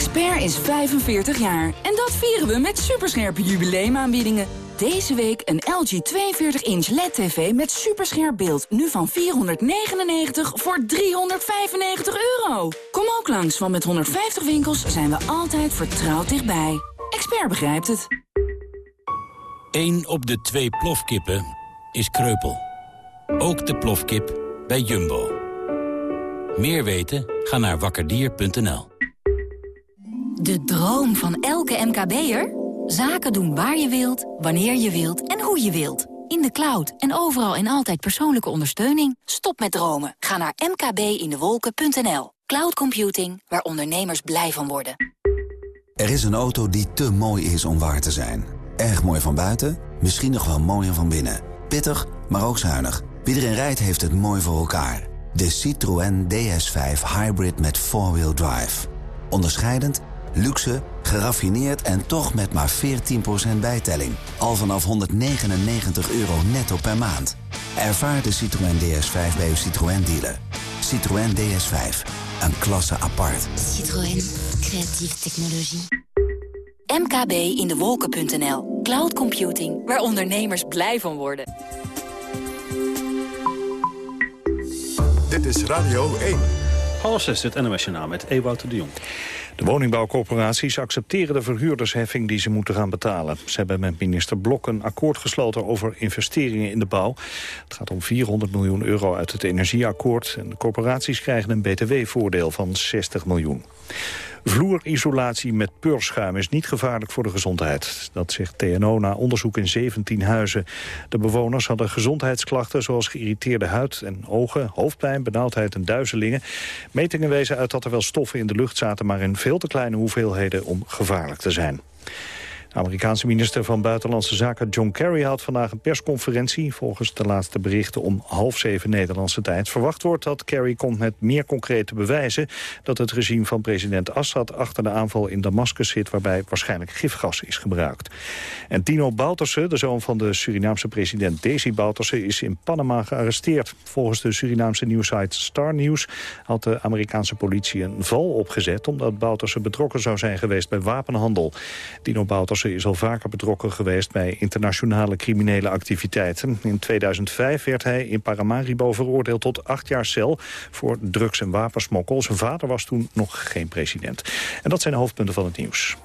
Expert is 45 jaar en dat vieren we met superscherpe jubileumaanbiedingen. Deze week een LG 42-inch LED-TV met superscherp beeld. Nu van 499 voor 395 euro. Kom ook langs, want met 150 winkels zijn we altijd vertrouwd dichtbij. Expert begrijpt het. 1 op de twee plofkippen is kreupel. Ook de plofkip bij Jumbo. Meer weten? Ga naar wakkerdier.nl. De droom van elke MKB'er? Zaken doen waar je wilt, wanneer je wilt en hoe je wilt. In de cloud en overal en altijd persoonlijke ondersteuning. Stop met dromen. Ga naar mkbindewolken.nl. Cloud computing, waar ondernemers blij van worden. Er is een auto die te mooi is om waar te zijn. Erg mooi van buiten, misschien nog wel mooier van binnen. Pittig, maar ook zuinig. Wie erin rijdt heeft het mooi voor elkaar. De Citroën DS5 Hybrid met 4-wheel drive. Onderscheidend, luxe, geraffineerd en toch met maar 14% bijtelling. Al vanaf 199 euro netto per maand. Ervaar de Citroën DS5 bij uw Citroën dealer. Citroën DS5, een klasse apart. Citroën, creatieve technologie. mkbindewolken.nl. Cloud computing, waar ondernemers blij van worden. Dit is Radio 1. Half zes, het NOS Journaal met Ewout de Jong. De woningbouwcorporaties accepteren de verhuurdersheffing die ze moeten gaan betalen. Ze hebben met minister Blok een akkoord gesloten over investeringen in de bouw. Het gaat om 400 miljoen euro uit het energieakkoord. En de corporaties krijgen een btw-voordeel van 60 miljoen. Vloerisolatie met peurschuim is niet gevaarlijk voor de gezondheid. Dat zegt TNO na onderzoek in 17 huizen. De bewoners hadden gezondheidsklachten zoals geïrriteerde huid en ogen, hoofdpijn, benauwdheid en duizelingen. Metingen wezen uit dat er wel stoffen in de lucht zaten, maar in veel te kleine hoeveelheden om gevaarlijk te zijn. Amerikaanse minister van Buitenlandse Zaken John Kerry had vandaag een persconferentie. Volgens de laatste berichten om half zeven Nederlandse tijd. Verwacht wordt dat Kerry komt met meer concrete bewijzen... dat het regime van president Assad achter de aanval in Damascus zit... waarbij waarschijnlijk gifgas is gebruikt. En Tino Bouterse, de zoon van de Surinaamse president Desi Bouterse... is in Panama gearresteerd. Volgens de Surinaamse nieuwsite Star News had de Amerikaanse politie een val opgezet... omdat Bouterse betrokken zou zijn geweest bij wapenhandel. Tino Bouterse is al vaker betrokken geweest bij internationale criminele activiteiten. In 2005 werd hij in Paramaribo veroordeeld tot acht jaar cel voor drugs- en wapensmokkel. Zijn vader was toen nog geen president. En dat zijn de hoofdpunten van het nieuws.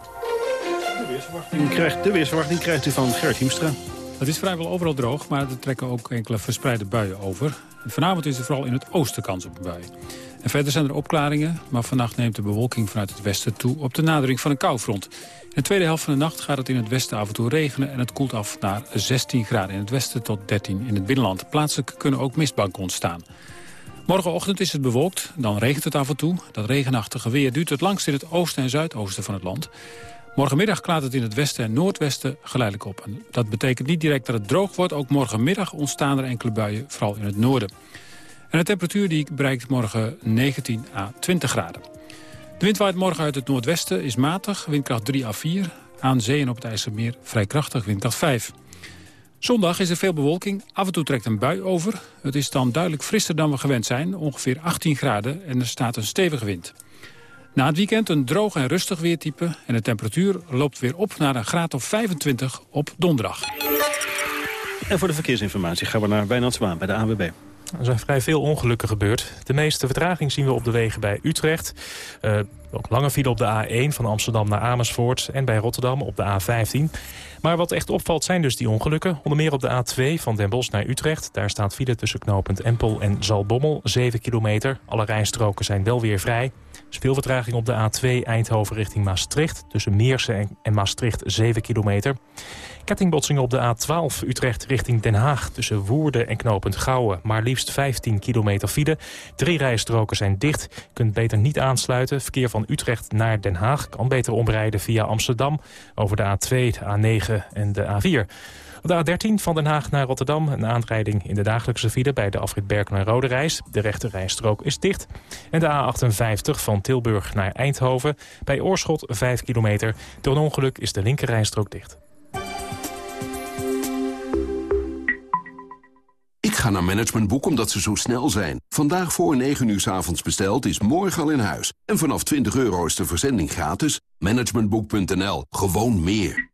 De weersverwachting krijgt, de weersverwachting krijgt u van Gert Hiemstra. Het is vrijwel overal droog, maar er trekken ook enkele verspreide buien over. Vanavond is er vooral in het oosten kans op een bui. En verder zijn er opklaringen, maar vannacht neemt de bewolking vanuit het westen toe op de nadering van een koufront. De tweede helft van de nacht gaat het in het westen af en toe regenen en het koelt af naar 16 graden in het westen tot 13 in het binnenland. Plaatselijk kunnen ook mistbanken ontstaan. Morgenochtend is het bewolkt, dan regent het af en toe. Dat regenachtige weer duurt het langst in het oosten en zuidoosten van het land. Morgenmiddag klaart het in het westen en noordwesten geleidelijk op. Dat betekent niet direct dat het droog wordt. Ook morgenmiddag ontstaan er enkele buien, vooral in het noorden. En de temperatuur die bereikt morgen 19 à 20 graden. De wind waait morgen uit het noordwesten, is matig, windkracht 3 à 4. Aan zee en op het IJsselmeer vrij krachtig, windkracht 5. Zondag is er veel bewolking, af en toe trekt een bui over. Het is dan duidelijk frisser dan we gewend zijn, ongeveer 18 graden... en er staat een stevige wind. Na het weekend een droog en rustig weertype... en de temperatuur loopt weer op naar een graad of 25 op donderdag. En voor de verkeersinformatie gaan we naar Wijnand Zwaan bij de ANWB. Er zijn vrij veel ongelukken gebeurd. De meeste vertraging zien we op de wegen bij Utrecht. Uh, ook lange file op de A1 van Amsterdam naar Amersfoort... en bij Rotterdam op de A15. Maar wat echt opvalt zijn dus die ongelukken. Onder meer op de A2 van Den Bosch naar Utrecht. Daar staat file tussen knooppunt Empel en Zalbommel, 7 kilometer. Alle rijstroken zijn wel weer vrij. Is veel vertraging op de A2 Eindhoven richting Maastricht. Tussen Meersen en Maastricht 7 kilometer. Kettingbotsingen op de A12 Utrecht richting Den Haag... tussen Woerden en knooppunt Gouwen. Maar liefst 15 kilometer file. Drie rijstroken zijn dicht. Kunt beter niet aansluiten. Verkeer van Utrecht naar Den Haag kan beter omrijden via Amsterdam... over de A2, de A9 en de A4. Op de A13 van Den Haag naar Rotterdam een aanrijding in de dagelijkse file bij de afrit Berken en Rode Reis. De rechte rijstrook is dicht. En de A58 van Tilburg naar Eindhoven bij Oorschot 5 kilometer. Door een ongeluk is de linker rijstrook dicht. Ik ga naar Managementboek omdat ze zo snel zijn. Vandaag voor 9 uur s avonds besteld is morgen al in huis. En vanaf 20 euro is de verzending gratis. Managementboek.nl. Gewoon meer.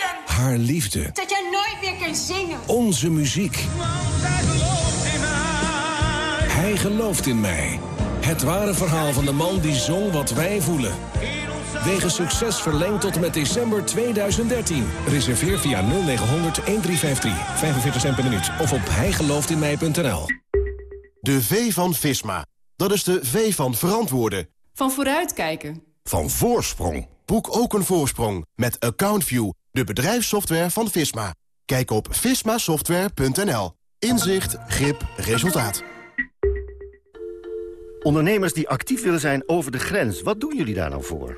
Haar liefde. Dat jij nooit meer kunt zingen. Onze muziek. Hij gelooft in mij. Het ware verhaal van de man die zong wat wij voelen. Wegens succes verlengd tot en met december 2013. Reserveer via 0900 1353. 45 cent per minuut. Of op hijgelooftinmij.nl. De V van Visma. Dat is de V van verantwoorden. Van vooruitkijken. Van voorsprong. Boek ook een voorsprong met AccountView, de bedrijfssoftware van Visma. Kijk op vismasoftware.nl. Inzicht, grip, resultaat. Ondernemers die actief willen zijn over de grens, wat doen jullie daar nou voor?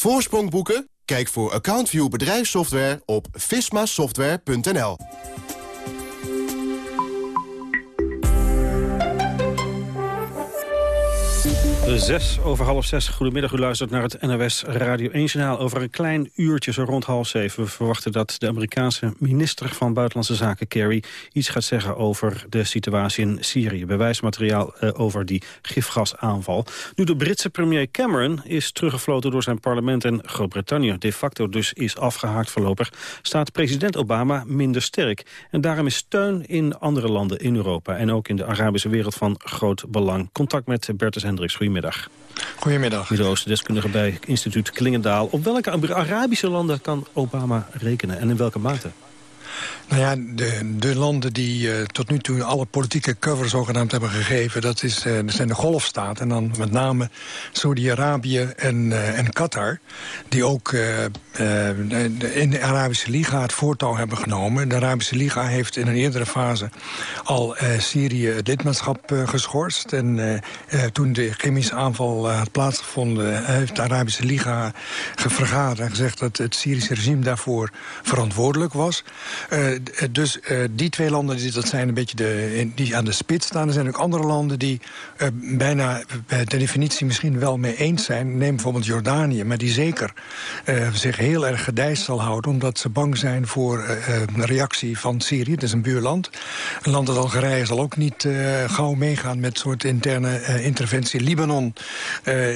Voorsprong boeken? Kijk voor AccountView bedrijfssoftware op vismasoftware.nl. Zes over half zes. Goedemiddag, u luistert naar het NOS Radio 1-journaal. Over een klein uurtje, zo rond half zeven. We verwachten dat de Amerikaanse minister van Buitenlandse Zaken, Kerry... iets gaat zeggen over de situatie in Syrië. Bewijsmateriaal uh, over die gifgasaanval. Nu de Britse premier Cameron is teruggefloten door zijn parlement... en Groot-Brittannië de facto dus is afgehaakt voorlopig... staat president Obama minder sterk. En daarom is steun in andere landen in Europa... en ook in de Arabische wereld van groot belang. Contact met Bertus Hendricks. Goedemiddag. Goedemiddag. Midden-Oosten-deskundige bij instituut Klingendaal. Op welke Arabische landen kan Obama rekenen en in welke mate? Nou ja, de, de landen die uh, tot nu toe alle politieke cover zogenaamd hebben gegeven... dat, is, dat zijn de golfstaten. En dan met name Saudi-Arabië en, uh, en Qatar... die ook in de Arabische Liga het voortouw hebben genomen. De Arabische Liga heeft in een eerdere fase al Syrië het lidmaatschap geschorst. En toen de chemische aanval had plaatsgevonden... heeft de Arabische Liga vergaderd en gezegd... dat het Syrische regime daarvoor verantwoordelijk was... Uh, dus uh, die twee landen die, dat zijn een beetje de, die aan de spits staan. Er zijn ook andere landen die uh, bijna per definitie misschien wel mee eens zijn. Neem bijvoorbeeld Jordanië, maar die zeker zich heel erg gedijst zal houden... omdat ze bang zijn voor een reactie van Syrië. Het is een buurland. Een land als Algerije zal ook niet gauw meegaan met soort interne interventie. Libanon,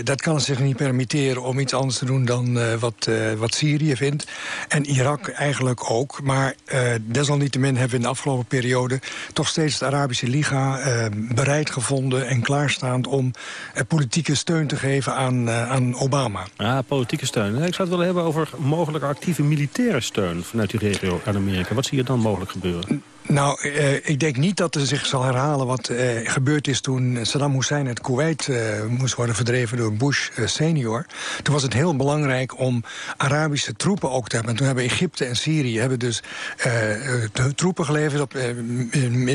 dat kan zich niet permitteren om iets anders te doen dan wat, wat Syrië vindt. En Irak eigenlijk ook, maar... desalniettemin hebben we in de afgelopen periode... toch steeds de Arabische Liga uh, bereid gevonden en klaarstaand... om uh, politieke steun te geven aan, aan Obama. Ah, politieke steun. Ik zou het willen hebben over mogelijk actieve militaire steun... vanuit die regio aan Amerika. Wat zie je dan mogelijk gebeuren? Nou, uh, ik denk niet dat er zich zal herhalen wat uh, gebeurd is toen Saddam Hussein uit Kuwait uh, moest worden verdreven door Bush senior. Toen was het heel belangrijk om Arabische troepen ook te hebben. En toen hebben Egypte en Syrië hebben dus troepen geleverd, op,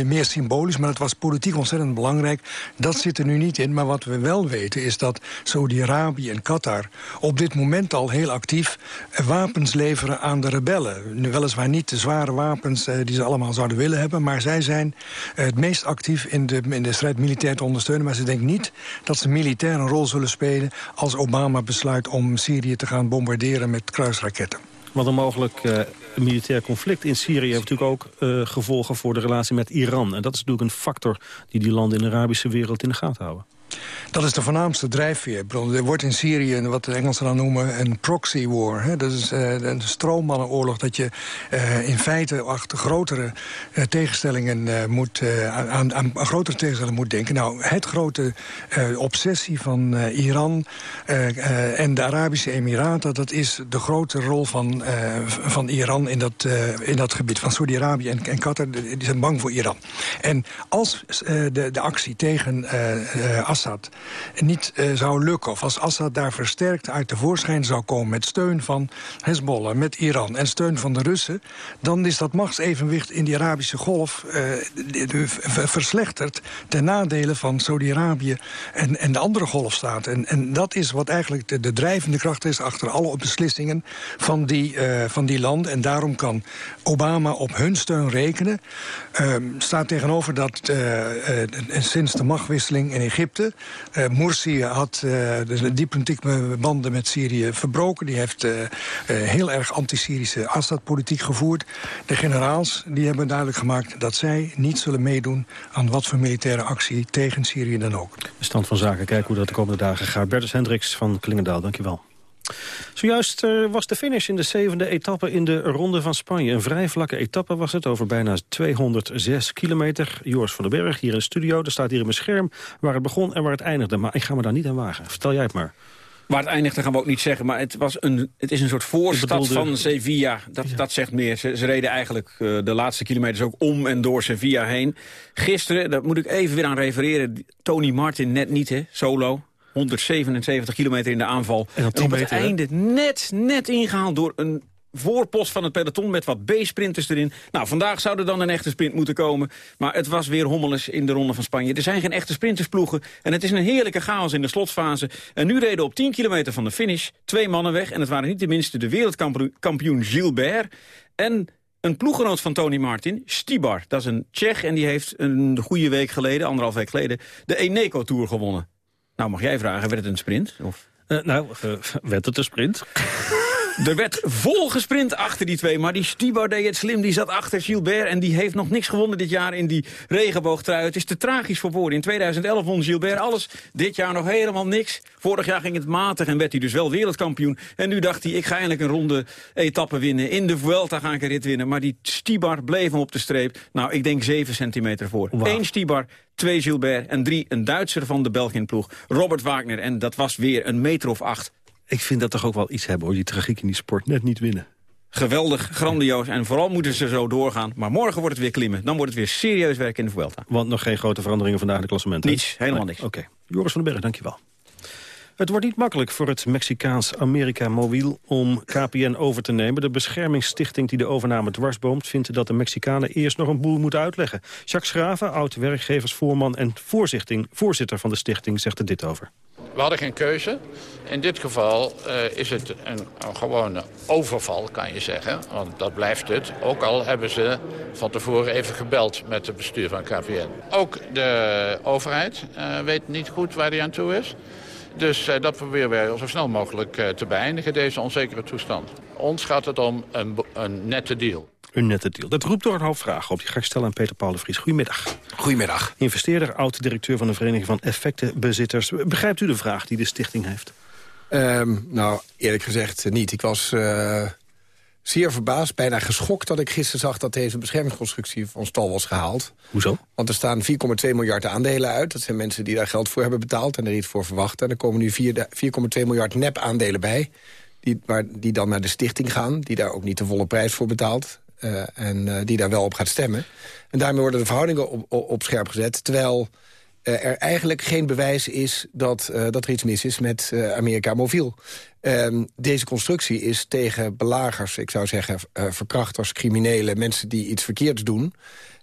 meer symbolisch, maar het was politiek ontzettend belangrijk. Dat zit er nu niet in, maar wat we wel weten is dat Saudi-Arabië en Qatar op dit moment al heel actief wapens leveren aan de rebellen. Nu weliswaar niet de zware wapens die ze allemaal zouden willen hebben. Maar zij zijn het meest actief in de, in de strijd militair te ondersteunen. Maar ze denken niet dat ze militair een rol zullen spelen... als Obama besluit om Syrië te gaan bombarderen met kruisraketten. Want een mogelijk uh, militair conflict in Syrië heeft natuurlijk ook uh, gevolgen voor de relatie met Iran. En dat is natuurlijk een factor die die landen in de Arabische wereld in de gaten houden. Dat is de voornaamste drijfveer. Er wordt in Syrië, wat de Engelsen dan noemen, een proxy war. Hè? Dat is uh, een stroommannenoorlog. Dat je uh, in feite achter grotere uh, tegenstellingen moet, aan, aan, grotere tegenstellingen moet denken. Nou, het grote obsessie van Iran en de Arabische Emiraten... dat is de grote rol van, van Iran in dat, in dat gebied. Van Saudi-Arabië en, en Qatar, die zijn bang voor Iran. En als de, de actie tegen Assad Niet uh, zou lukken... of als Assad daar versterkt uit tevoorschijn zou komen... met steun van Hezbollah, met Iran en steun van de Russen... dan is dat machtsevenwicht in die Arabische golf uh, verslechterd... ten nadele van Saudi-Arabië en, en de andere golfstaten. En, en dat is wat eigenlijk de, de drijvende kracht is... achter alle beslissingen van die, uh, van die landen. En daarom kan Obama op hun steun rekenen. Uh, staat tegenover dat sinds de machtwisseling in Egypte... Morsi had de diplomatieke banden met Syrië verbroken. Die heeft heel erg anti-Syrische Assad-politiek gevoerd. De generaals die hebben duidelijk gemaakt dat zij niet zullen meedoen... aan wat voor militaire actie tegen Syrië dan ook. De stand van zaken, kijken hoe dat de komende dagen gaat. Bertus Hendricks van Klingendaal, dankjewel. Zojuist uh, was de finish in de zevende etappe in de Ronde van Spanje. Een vrij vlakke etappe was het, over bijna 206 kilometer. Joris van den Berg hier in de studio. Er staat hier in mijn scherm waar het begon en waar het eindigde. Maar ik ga me daar niet aan wagen. Vertel jij het maar. Waar het eindigde gaan we ook niet zeggen, maar het, was een, het is een soort voorstad van Sevilla. Dat, dat zegt meer. Ze, ze reden eigenlijk uh, de laatste kilometers ook om en door Sevilla heen. Gisteren, daar moet ik even weer aan refereren, Tony Martin net niet, hè, solo. 177 kilometer in de aanval. En, op het einde net, net ingehaald door een voorpost van het peloton met wat B-sprinters erin. Nou, vandaag zou er dan een echte sprint moeten komen. Maar het was weer hommeles in de Ronde van Spanje. Er zijn geen echte sprintersploegen. En het is een heerlijke chaos in de slotfase. En nu reden op 10 kilometer van de finish twee mannen weg. En het waren niet tenminste de wereldkampioen Gilbert... en een ploeggenoot van Tony Martin, Stibar. Dat is een Tsjech en die heeft een goede week geleden, anderhalf week geleden... de Eneco Tour gewonnen. Nou, mag jij vragen, werd het een sprint? Of? Uh, nou, uh, werd het een sprint? Er werd vol gesprint achter die twee. Maar die Stibar deed het slim. Die zat achter Gilbert. En die heeft nog niks gewonnen dit jaar in die regenboogtrui. Het is te tragisch voor woorden. In 2011 won Gilbert alles. Dit jaar nog helemaal niks. Vorig jaar ging het matig en werd hij dus wel wereldkampioen. En nu dacht hij, ik ga eindelijk een ronde etappe winnen. In de Vuelta ga ik een rit winnen. Maar die Stibar bleef hem op de streep. Nou, ik denk 7 centimeter voor. Wow. Eén Stibar, twee Gilbert en drie een Duitser van de Belgian ploeg. Robert Wagner. En dat was weer een meter of acht ik vind dat toch ook wel iets hebben, hoor, die tragiek in die sport. Net niet winnen. Geweldig, grandioos en vooral moeten ze zo doorgaan. Maar morgen wordt het weer klimmen. Dan wordt het weer serieus werken in de Vuelta. Want nog geen grote veranderingen vandaag in de klassementen? Niets, helemaal niks. Oké. Joris van den Berg, dankjewel. Het wordt niet makkelijk voor het Mexicaans America Mobiel om KPN over te nemen. De beschermingsstichting die de overname dwarsboomt... vindt dat de Mexicanen eerst nog een boel moeten uitleggen. Jacques Schraven, oud-werkgeversvoorman en voorzitter van de stichting, zegt er dit over. We hadden geen keuze. In dit geval uh, is het een, een, gewone overval, kan je zeggen. Want dat blijft het. Ook al hebben ze van tevoren even gebeld met het bestuur van KPN. Ook de overheid uh, weet niet goed waar die aan toe is. Dus uh, dat proberen wij zo snel mogelijk te beëindigen, deze onzekere toestand. Ons gaat het om een, een nette deal een nette deal. Dat roept door een hoop vragen op. Die ga ik stellen aan Peter Paul de Vries. Goedemiddag. Goedemiddag. Investeerder, oud-directeur van de Vereniging van Effectenbezitters. Begrijpt u de vraag die de stichting heeft? Um, nou, eerlijk gezegd niet. Ik was uh, zeer verbaasd, bijna geschokt dat ik gisteren zag... dat deze beschermingsconstructie van stal was gehaald. Hoezo? Want er staan 4,2 miljard aandelen uit. Dat zijn mensen die daar geld voor hebben betaald en er iets voor verwachten. En er komen nu 4,2 miljard nep aandelen bij... Die, waar, die dan naar de stichting gaan, die daar ook niet de volle prijs voor betaalt. Uh, en uh, die daar wel op gaat stemmen. En daarmee worden de verhoudingen op, op, op scherp gezet. Terwijl uh, er eigenlijk geen bewijs is dat, dat er iets mis is met Amerika Mobiel. Ehm, deze constructie is tegen belagers, ik zou zeggen verkrachters, criminelen... mensen die iets verkeerds doen.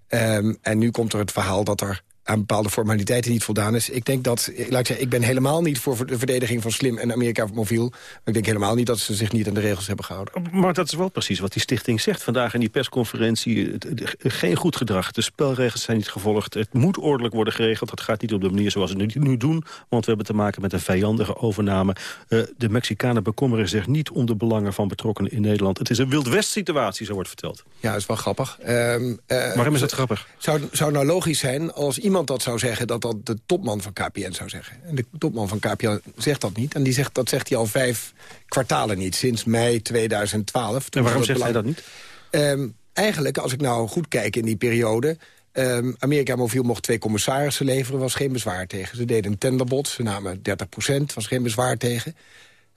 Um, en nu komt er het verhaal dat er aan bepaalde formaliteiten niet voldaan is. Ik denk dat, laat ik zeggen, ik ben helemaal niet voor de verdediging van Slim en Amerika Mobiel. ik denk helemaal niet dat ze zich niet aan de regels hebben gehouden. Maar dat is wel precies wat die stichting zegt vandaag in die persconferentie. geen goed gedrag, de spelregels zijn niet gevolgd. Het moet ordelijk worden geregeld. Dat gaat niet op de manier zoals we het nu doen. Want we hebben te maken met een vijandige overname. Uh, de Mexicanen bekommeren zich niet om de belangen van betrokkenen in Nederland. Het is een Wild West situatie, zo wordt verteld. Ja, dat is wel grappig. Um, uh, Waarom is het grappig? Zou, zou nou logisch zijn als iemand iemand dat zou zeggen, dat dat de topman van KPN zou zeggen. En de topman van KPN zegt dat niet. En die zegt, dat zegt hij al vijf kwartalen niet, sinds mei 2012. En waarom zegt hij dat niet? Um, eigenlijk, als ik nou goed kijk in die periode... Um, Amerika mocht twee commissarissen leveren, was geen bezwaar tegen. Ze deden een tenderbod, ze namen 30 procent, was geen bezwaar tegen.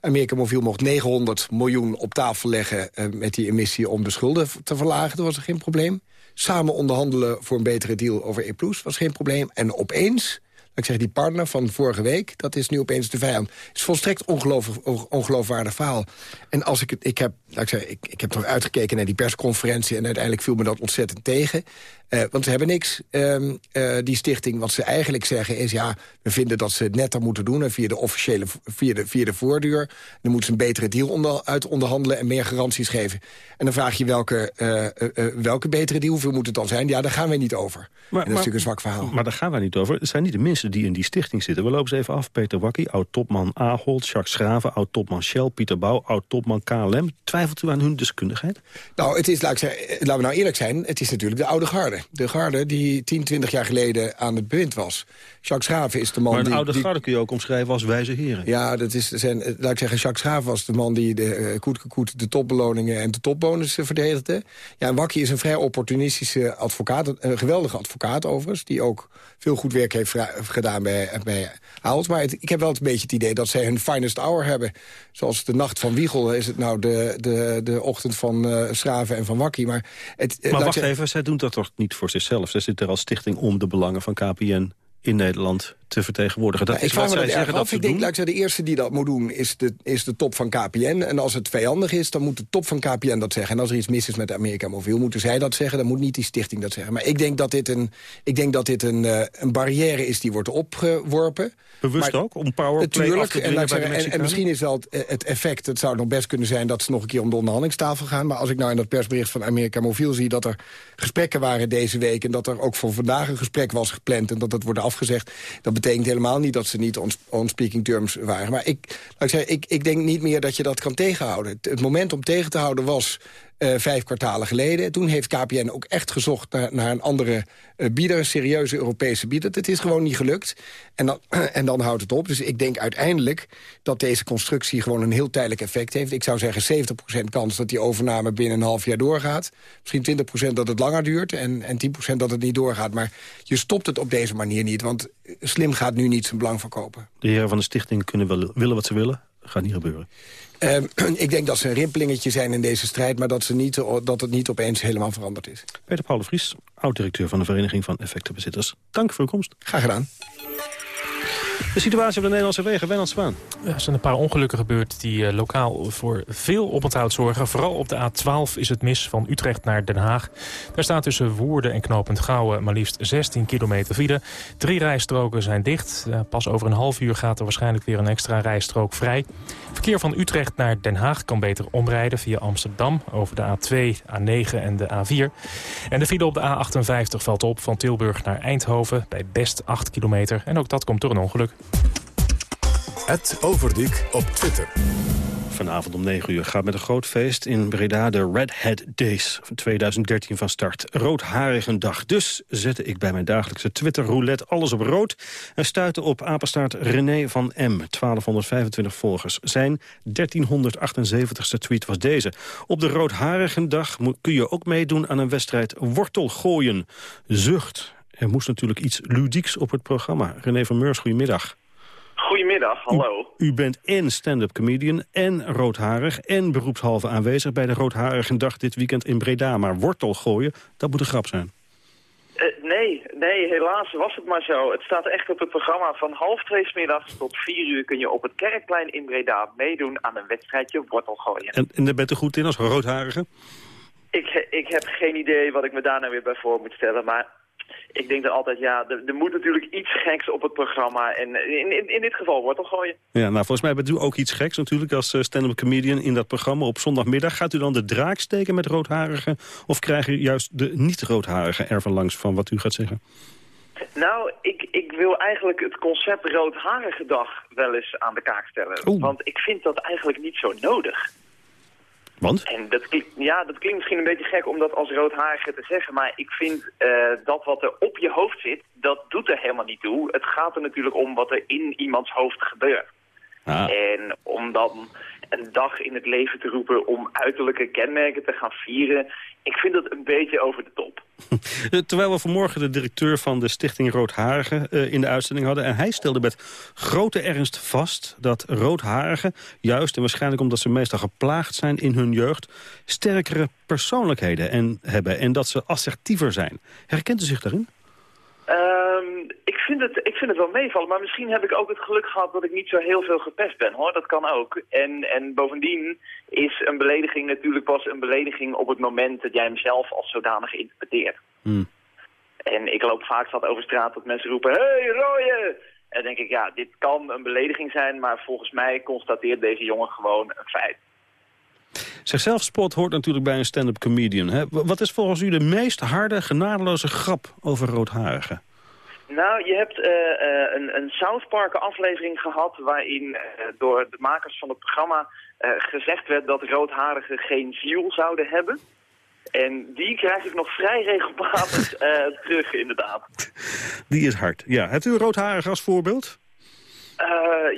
Amerika Mobiel mocht 900 miljoen op tafel leggen uh, met die emissie om de schulden te verlagen. Dat was er geen probleem. Samen onderhandelen voor een betere deal over E+, was geen probleem. En opeens, ik zeg, die partner van vorige week, dat is nu opeens de vijand. Het is volstrekt ongeloof, ongeloofwaardig verhaal. En als ik het, ik heb, laat ik zeggen, ik, ik heb toch uitgekeken naar die persconferentie... en uiteindelijk viel me dat ontzettend tegen. Uh, want ze hebben niks, um, uh, die stichting. Wat ze eigenlijk zeggen is, ja, we vinden dat ze het netter moeten doen... en via de officiële, via de, via de voordeur. Dan moeten ze een betere deal onder, uit onderhandelen en meer garanties geven. En dan vraag je welke, uh, welke betere deal, hoeveel moet het dan zijn? Ja, daar gaan we niet over. Maar, en dat is natuurlijk een zwak verhaal. Maar daar gaan we niet over. Het zijn niet de minsten die in die stichting zitten. We lopen ze even af. Peter Wakkie, oud-topman Ahold. Jacques Schraven, oud-topman Shell. Pieter Bouw, oud-topman KLM. Twijfelt u aan hun deskundigheid? Nou, het is, laat ik zeggen, laten we nou eerlijk zijn... het is natuurlijk de oude garde. De garde die 10, 20 jaar geleden aan het bewind was. Jacques Schraven is de man maar een die... oude garde kun je ook omschrijven als wijze heren. Ja, dat is, zijn, laat ik zeggen, Jacques Schraven was de man die de uh, koet, de topbeloningen en de topbonussen verdedigde. Ja, en Wakkie is een vrij opportunistische advocaat, een geweldige advocaat overigens... die ook veel goed werk heeft gedaan bij, bij Ahold. Maar ik heb wel een beetje het idee dat zij hun finest hour hebben. Zoals de nacht van Wiegel is het nou de, de, de ochtend van uh, Schraven en van Wakkie. Maar, het, maar wacht even, zij doen dat toch niet voor zichzelf? Zij zitten er als stichting om de belangen van KPN in Nederland te vertegenwoordigen. Dat ja, is wat zij zeggen dat ik denk, laat ik zeggen, de eerste die dat moet doen is de, is de top van KPN. En als het vijandig is, dan moet de top van KPN dat zeggen. En als er iets mis is met Amerika Mobiel, moeten zij dat zeggen. Dan moet niet die stichting dat zeggen. Maar ik denk dat dit een, ik denk dat dit een, uh, een barrière is die wordt opgeworpen. Bewust maar, ook? Om powerplay natuurlijk, en, zeggen, en, en, misschien is wel het, het, effect, het zou nog best kunnen zijn... dat ze nog een keer om de onderhandelingstafel gaan. Maar als ik nou in dat persbericht van Amerika Mobiel zie... dat er gesprekken waren deze week en dat er ook voor vandaag een gesprek was gepland... en dat dat wordt afgezegd, dat betekent helemaal niet dat ze niet on, speaking terms waren. Maar ik, laat ik, zeggen, ik, ik denk niet meer dat je dat kan tegenhouden. Het, moment om tegen te houden was uh, vijf kwartalen geleden. Toen heeft KPN ook echt gezocht naar, naar een andere uh, bieder, een serieuze Europese bieder. Het is gewoon niet gelukt. En dan, en dan houdt het op. Dus ik denk uiteindelijk dat deze constructie gewoon een heel tijdelijk effect heeft. Ik zou zeggen 70% kans dat die overname binnen een half jaar doorgaat. Misschien 20% dat het langer duurt en, en 10% dat het niet doorgaat. Maar je stopt het op deze manier niet, want Slim gaat nu niet zijn belang verkopen. De heren van de stichting kunnen wel, willen wat ze willen. Dat gaat niet gebeuren. Uh, ik denk dat ze een rimpelingetje zijn in deze strijd... maar dat, ze niet, dat het niet opeens helemaal veranderd is. Peter Paul de Vries, oud-directeur van de Vereniging van Effectenbezitters. Dank voor uw komst. Graag gedaan. De situatie op de Nederlandse wegen, Wijnand Zwaan. Er zijn een paar ongelukken gebeurd die uh, lokaal voor veel oponthoud zorgen. Vooral op de A12 is het mis van Utrecht naar Den Haag. Daar staat tussen Woerden en Knopend Gouwen maar liefst 16 kilometer file. Drie rijstroken zijn dicht. Pas over een half uur gaat er waarschijnlijk weer een extra rijstrook vrij. Verkeer van Utrecht naar Den Haag kan beter omrijden via Amsterdam... over de A2, A9 en de A4. En de file op de A58 valt op van Tilburg naar Eindhoven... bij best 8 kilometer. En ook dat komt door een ongeluk. Het Overdiek op Twitter. Vanavond om 9 uur gaat met een groot feest in Breda de Red Hat Days van 2013 van start. Roodharigendag. Dus zette ik bij mijn dagelijkse Twitter-roulette alles op rood... en stuitte op apenstaart René van M. 1225 volgers. Zijn 1378ste tweet was deze. Op de Roodharigendag kun je ook meedoen aan een wedstrijd wortel gooien. Zucht. Er moest natuurlijk iets ludieks op het programma. René van Meurs, goedemiddag. Goedemiddag, hallo. U, bent en stand-up comedian en roodharig en beroepshalve aanwezig... bij de Roodharigen Dag dit weekend in Breda. Maar wortel gooien, dat moet een grap zijn. Uh, nee, nee, helaas was het maar zo. Het staat echt op het programma. Van half twee middags tot vier uur kun je op het Kerkplein in Breda meedoen aan een wedstrijdje wortel gooien. En, en daar bent u goed in als roodharige? Ik, ik heb geen idee wat ik me daar nou weer bij voor moet stellen, maar ik denk er altijd, ja, er, er, moet natuurlijk iets geks op het programma. En in, in, in dit geval wordt al gooien. Ja, nou, volgens mij bent u ook iets geks natuurlijk als uh, stand-up comedian in dat programma op zondagmiddag. Gaat u dan de draak steken met roodharigen? Of krijgen u juist de niet-roodharigen ervan langs van wat u gaat zeggen? Nou, ik, ik wil eigenlijk het concept roodharige dag wel eens aan de kaak stellen. Want ik vind dat eigenlijk niet zo nodig. Want? En dat, ja, dat klinkt misschien een beetje gek om dat als roodharige te zeggen, maar ik vind uh, dat wat er op je hoofd zit, dat doet er helemaal niet toe. Het gaat er natuurlijk om wat er in iemands hoofd gebeurt. Ah. En om dan een dag in het leven te roepen om uiterlijke kenmerken te gaan vieren, ik vind dat een beetje over de top. Terwijl we vanmorgen de directeur van de stichting Roodharigen uh, in de uitzending hadden... en hij stelde met grote ernst vast dat roodharigen... juist en waarschijnlijk omdat ze meestal geplaagd zijn in hun jeugd... sterkere persoonlijkheden en, hebben en dat ze assertiever zijn. Herkent u zich daarin? Ik vind, het, ik vind het wel meevallen, maar misschien heb ik ook het geluk gehad dat ik niet zo heel veel gepest ben, hoor. Dat kan ook. En, en bovendien is een belediging natuurlijk pas een belediging op het moment dat jij hem zelf als zodanig interpreteert. Hmm. En ik loop vaak zat over straat dat mensen roepen, hey, rooie! En dan denk ik, ja, dit kan een belediging zijn, maar volgens mij constateert deze jongen gewoon een feit. Zeg, spot hoort natuurlijk bij een stand-up comedian. Hè? Wat is volgens u de meest harde, genadeloze grap over roodharigen? Nou, je hebt uh, uh, een, een South Park aflevering gehad... waarin uh, door de makers van het programma gezegd werd dat roodharigen geen ziel zouden hebben. En die krijg ik nog vrij regelmatig terug, inderdaad. Die is hard, ja. Hebt u een roodharige als voorbeeld?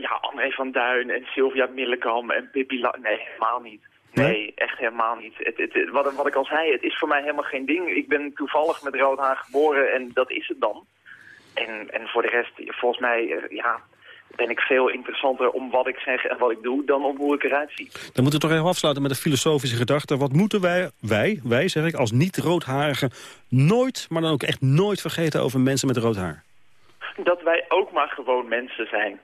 ja, André van Duin en Sylvia Millekam en Pippi La Nee, helemaal niet. Nee, echt helemaal niet. Het, het, wat, wat ik al zei, het is voor mij helemaal geen ding. Ik ben toevallig met rood haar geboren en dat is het dan. En, en voor de rest, volgens mij, eh, ja, ben ik veel interessanter om wat ik zeg en wat ik doe... dan om hoe ik eruit zie. Dan moeten we toch even afsluiten met een filosofische gedachte. Wat moeten wij, wij, wij zeg ik, als niet-roodharigen... nooit, maar dan ook echt nooit vergeten over mensen met rood haar? Dat wij ook maar gewoon mensen zijn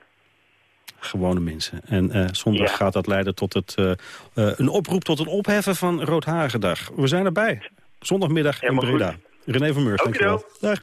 gewone mensen. En uh, zondag gaat dat leiden tot het, uh, uh, een oproep tot het opheffen van Roodhagendag. We zijn erbij. Zondagmiddag in Breda. Goed. René van Meurs, dankjewel. Dag.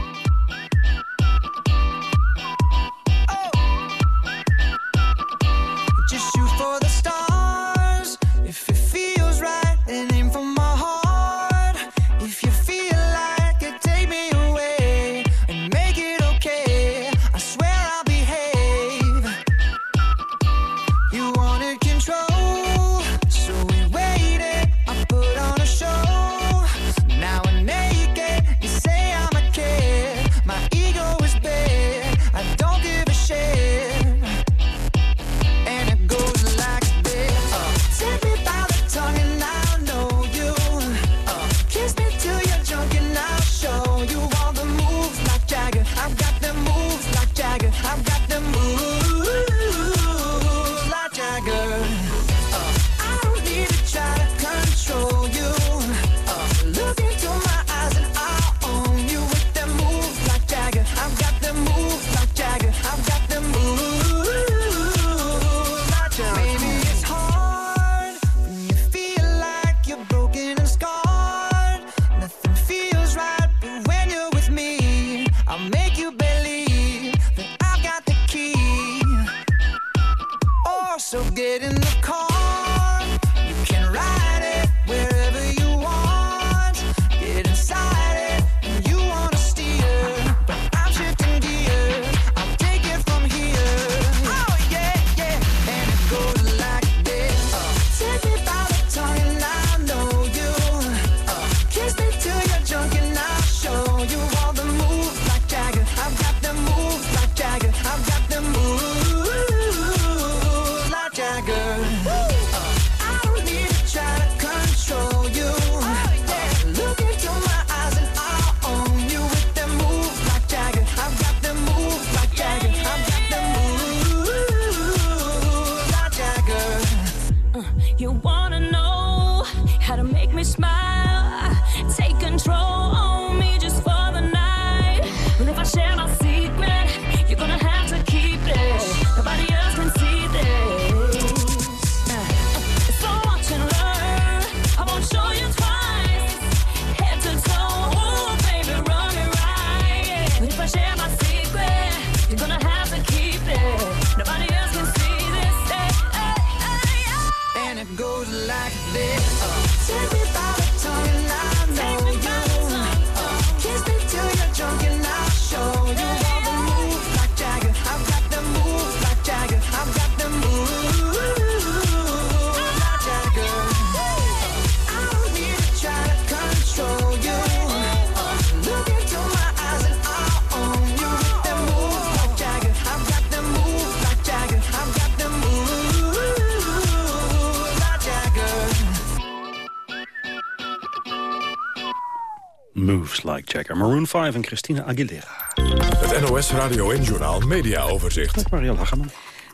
Maroon 5 en Christina Aguilera. Het NOS Radio en Journaal Media Overzicht. Met Marielle Hageman.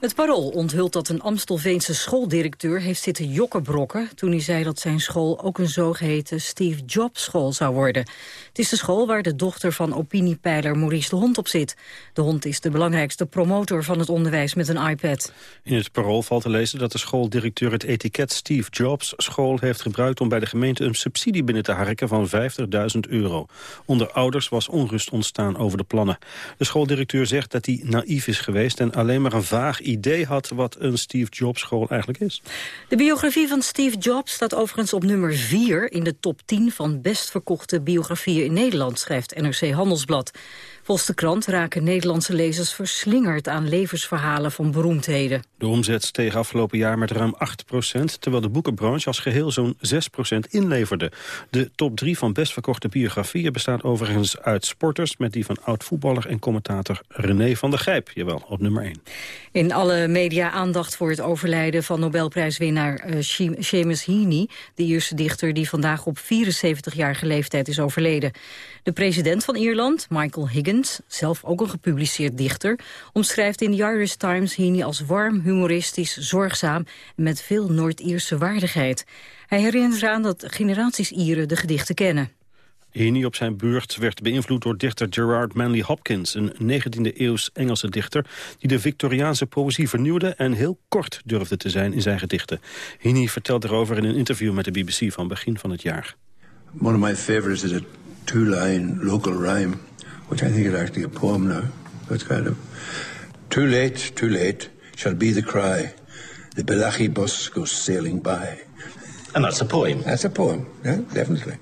Het Parool onthult dat een Amstelveense schooldirecteur heeft zitten jokkenbrokken... toen hij zei dat zijn school ook een zogeheten Steve Jobs school zou worden. Het is de school waar de dochter van opiniepeiler Maurice de Hond op zit. De Hond is de belangrijkste promotor van het onderwijs met een iPad. In het Parool valt te lezen dat de schooldirecteur het etiket Steve Jobs school heeft gebruikt... om bij de gemeente een subsidie binnen te harken van 50.000 euro. Onder ouders was onrust ontstaan over de plannen. De schooldirecteur zegt dat hij naïef is geweest en alleen maar een vaag idee had wat een Steve Jobs school eigenlijk is. De biografie van Steve Jobs staat overigens op nummer 4 in de top 10 van best verkochte biografieën in Nederland, schrijft NRC Handelsblad. Volgens de krant raken Nederlandse lezers verslingerd aan levensverhalen van beroemdheden. De omzet steeg afgelopen jaar met ruim 8% terwijl de boekenbranche als geheel zo'n 6% inleverde. De top 3 van best verkochte biografieën bestaat overigens uit sporters... met die van oud-voetballer en commentator René van der Gijp, jawel, op nummer 1. In alle media aandacht voor het overlijden van Nobelprijswinnaar uh, Seamus Heaney... de Ierse dichter die vandaag op 74-jarige leeftijd is overleden. De president van Ierland, Michael Higgins, zelf ook een gepubliceerd dichter... omschrijft in de Irish Times Heaney als warm, humoristisch, zorgzaam... en met veel Noord-Ierse waardigheid. Hij herinnert eraan dat generaties Ieren de gedichten kennen. Heaney op zijn beurt werd beïnvloed door dichter Gerard Manley Hopkins... een 19e-eeuws Engelse dichter die de Victoriaanse poëzie vernieuwde... en heel kort durfde te zijn in zijn gedichten. Heaney vertelt erover in een interview met de BBC van begin van het jaar. One of my favorites is a two-line local rhyme, which I think is actually a poem now. It's kind of... Too late, too late, shall be the cry. The Belachi bus goes sailing by. And that's a poem? That's a poem, yeah, definitely.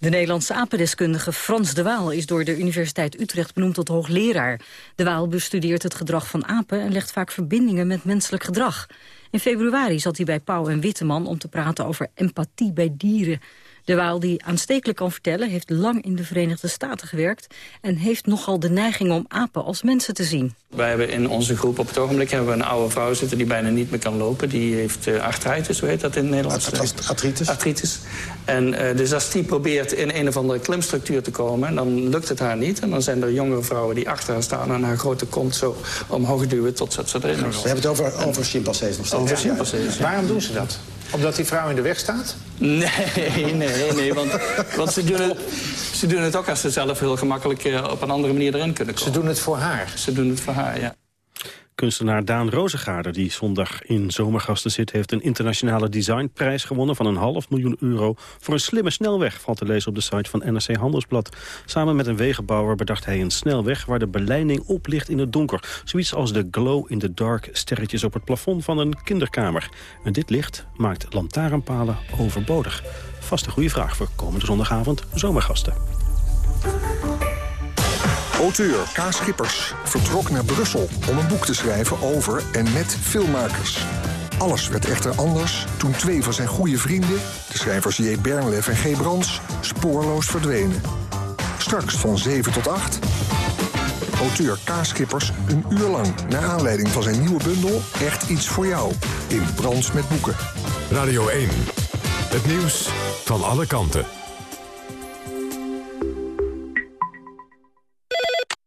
De Nederlandse apendeskundige Frans de Waal is door de Universiteit Utrecht benoemd tot hoogleraar. De Waal bestudeert het gedrag van apen en legt vaak verbindingen met menselijk gedrag. In februari zat hij bij Pauw en Witteman om te praten over empathie bij dieren. De Waal, die aanstekelijk kan vertellen, heeft lang in de Verenigde Staten gewerkt... en heeft nogal de neiging om apen als mensen te zien. Wij hebben in onze groep op het ogenblik hebben we een oude vrouw zitten... die bijna niet meer kan lopen. Die heeft uh, artritis, hoe heet dat in het Nederlands? Artritis. Artritis. En uh, dus als die probeert in een of andere klimstructuur te komen... dan lukt het haar niet. En dan zijn er jongere vrouwen die achter haar staan... en haar grote kont zo omhoog duwen tot ze, erin We hebben het over, over chimpansees nog steeds. Over chimpansees, ja. Waarom doen ze dat? Omdat die vrouw in de weg staat? Nee, nee, nee. Want, want ze, doen het, ze doen het ook als ze zelf heel gemakkelijk uh, op een andere manier erin kunnen komen. Ze doen het voor haar? Ze doen het voor haar, ja. Kunstenaar Daan Rozengaarder, die zondag in Zomergasten zit... heeft een internationale designprijs gewonnen van een half miljoen euro... voor een slimme snelweg, valt te lezen op de site van NRC Handelsblad. Samen met een wegenbouwer bedacht hij een snelweg... waar de beleiding oplicht in het donker. Zoiets als de glow-in-the-dark sterretjes op het plafond van een kinderkamer. En dit licht maakt lantaarnpalen overbodig. Vast een goede vraag voor komende zondagavond Zomergasten. Auteur K. Schippers vertrok naar Brussel om een boek te schrijven over en met filmmakers. Alles werd echter anders toen twee van zijn goede vrienden, de schrijvers J. Bernlef en G. Brands, spoorloos verdwenen. Straks van 7 tot 8. Auteur K. Schippers een uur lang naar aanleiding van zijn nieuwe bundel Echt iets voor jou in Brands met boeken. Radio 1. Het nieuws van alle kanten.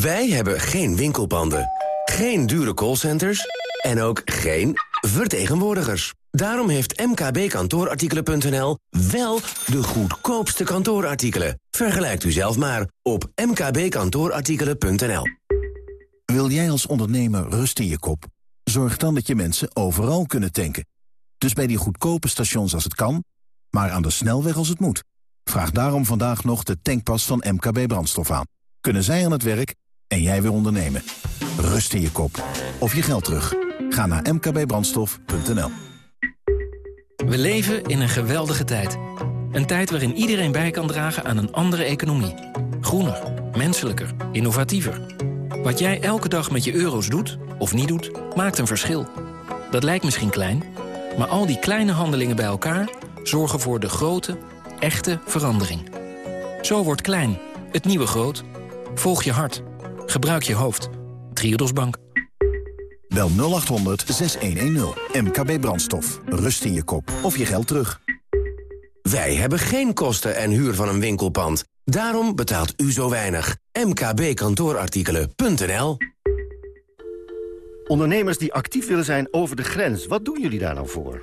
Wij hebben geen winkelpanden, geen dure callcenters en ook geen vertegenwoordigers. Daarom heeft mkbkantoorartikelen.nl wel de goedkoopste kantoorartikelen. Vergelijkt u zelf maar op mkbkantoorartikelen.nl. Wil jij als ondernemer rust in je kop? Zorg dan dat je mensen overal kunnen tanken. Dus bij die goedkope stations als het kan, maar aan de snelweg als het moet. Vraag daarom vandaag nog de tankpas van MKB Brandstof aan. Kunnen zij aan het werk en jij weer ondernemen. Rust in je kop. Of je geld terug. Ga naar mkbbrandstof.nl We leven in een geweldige tijd. Een tijd waarin iedereen bij kan dragen aan een andere economie. Groener, menselijker, innovatiever. Wat jij elke dag met je euro's doet, of niet doet, maakt een verschil. Dat lijkt misschien klein, maar al die kleine handelingen bij elkaar... zorgen voor de grote, echte verandering. Zo wordt klein, het nieuwe groot. Volg je hart. Gebruik je hoofd. Triodos Bank. Bel 0800 6110. MKB Brandstof. Rust in je kop of je geld terug. Wij hebben geen kosten en huur van een winkelpand. Daarom betaalt u zo weinig. mkbkantoorartikelen.nl Ondernemers die actief willen zijn over de grens, wat doen jullie daar nou voor?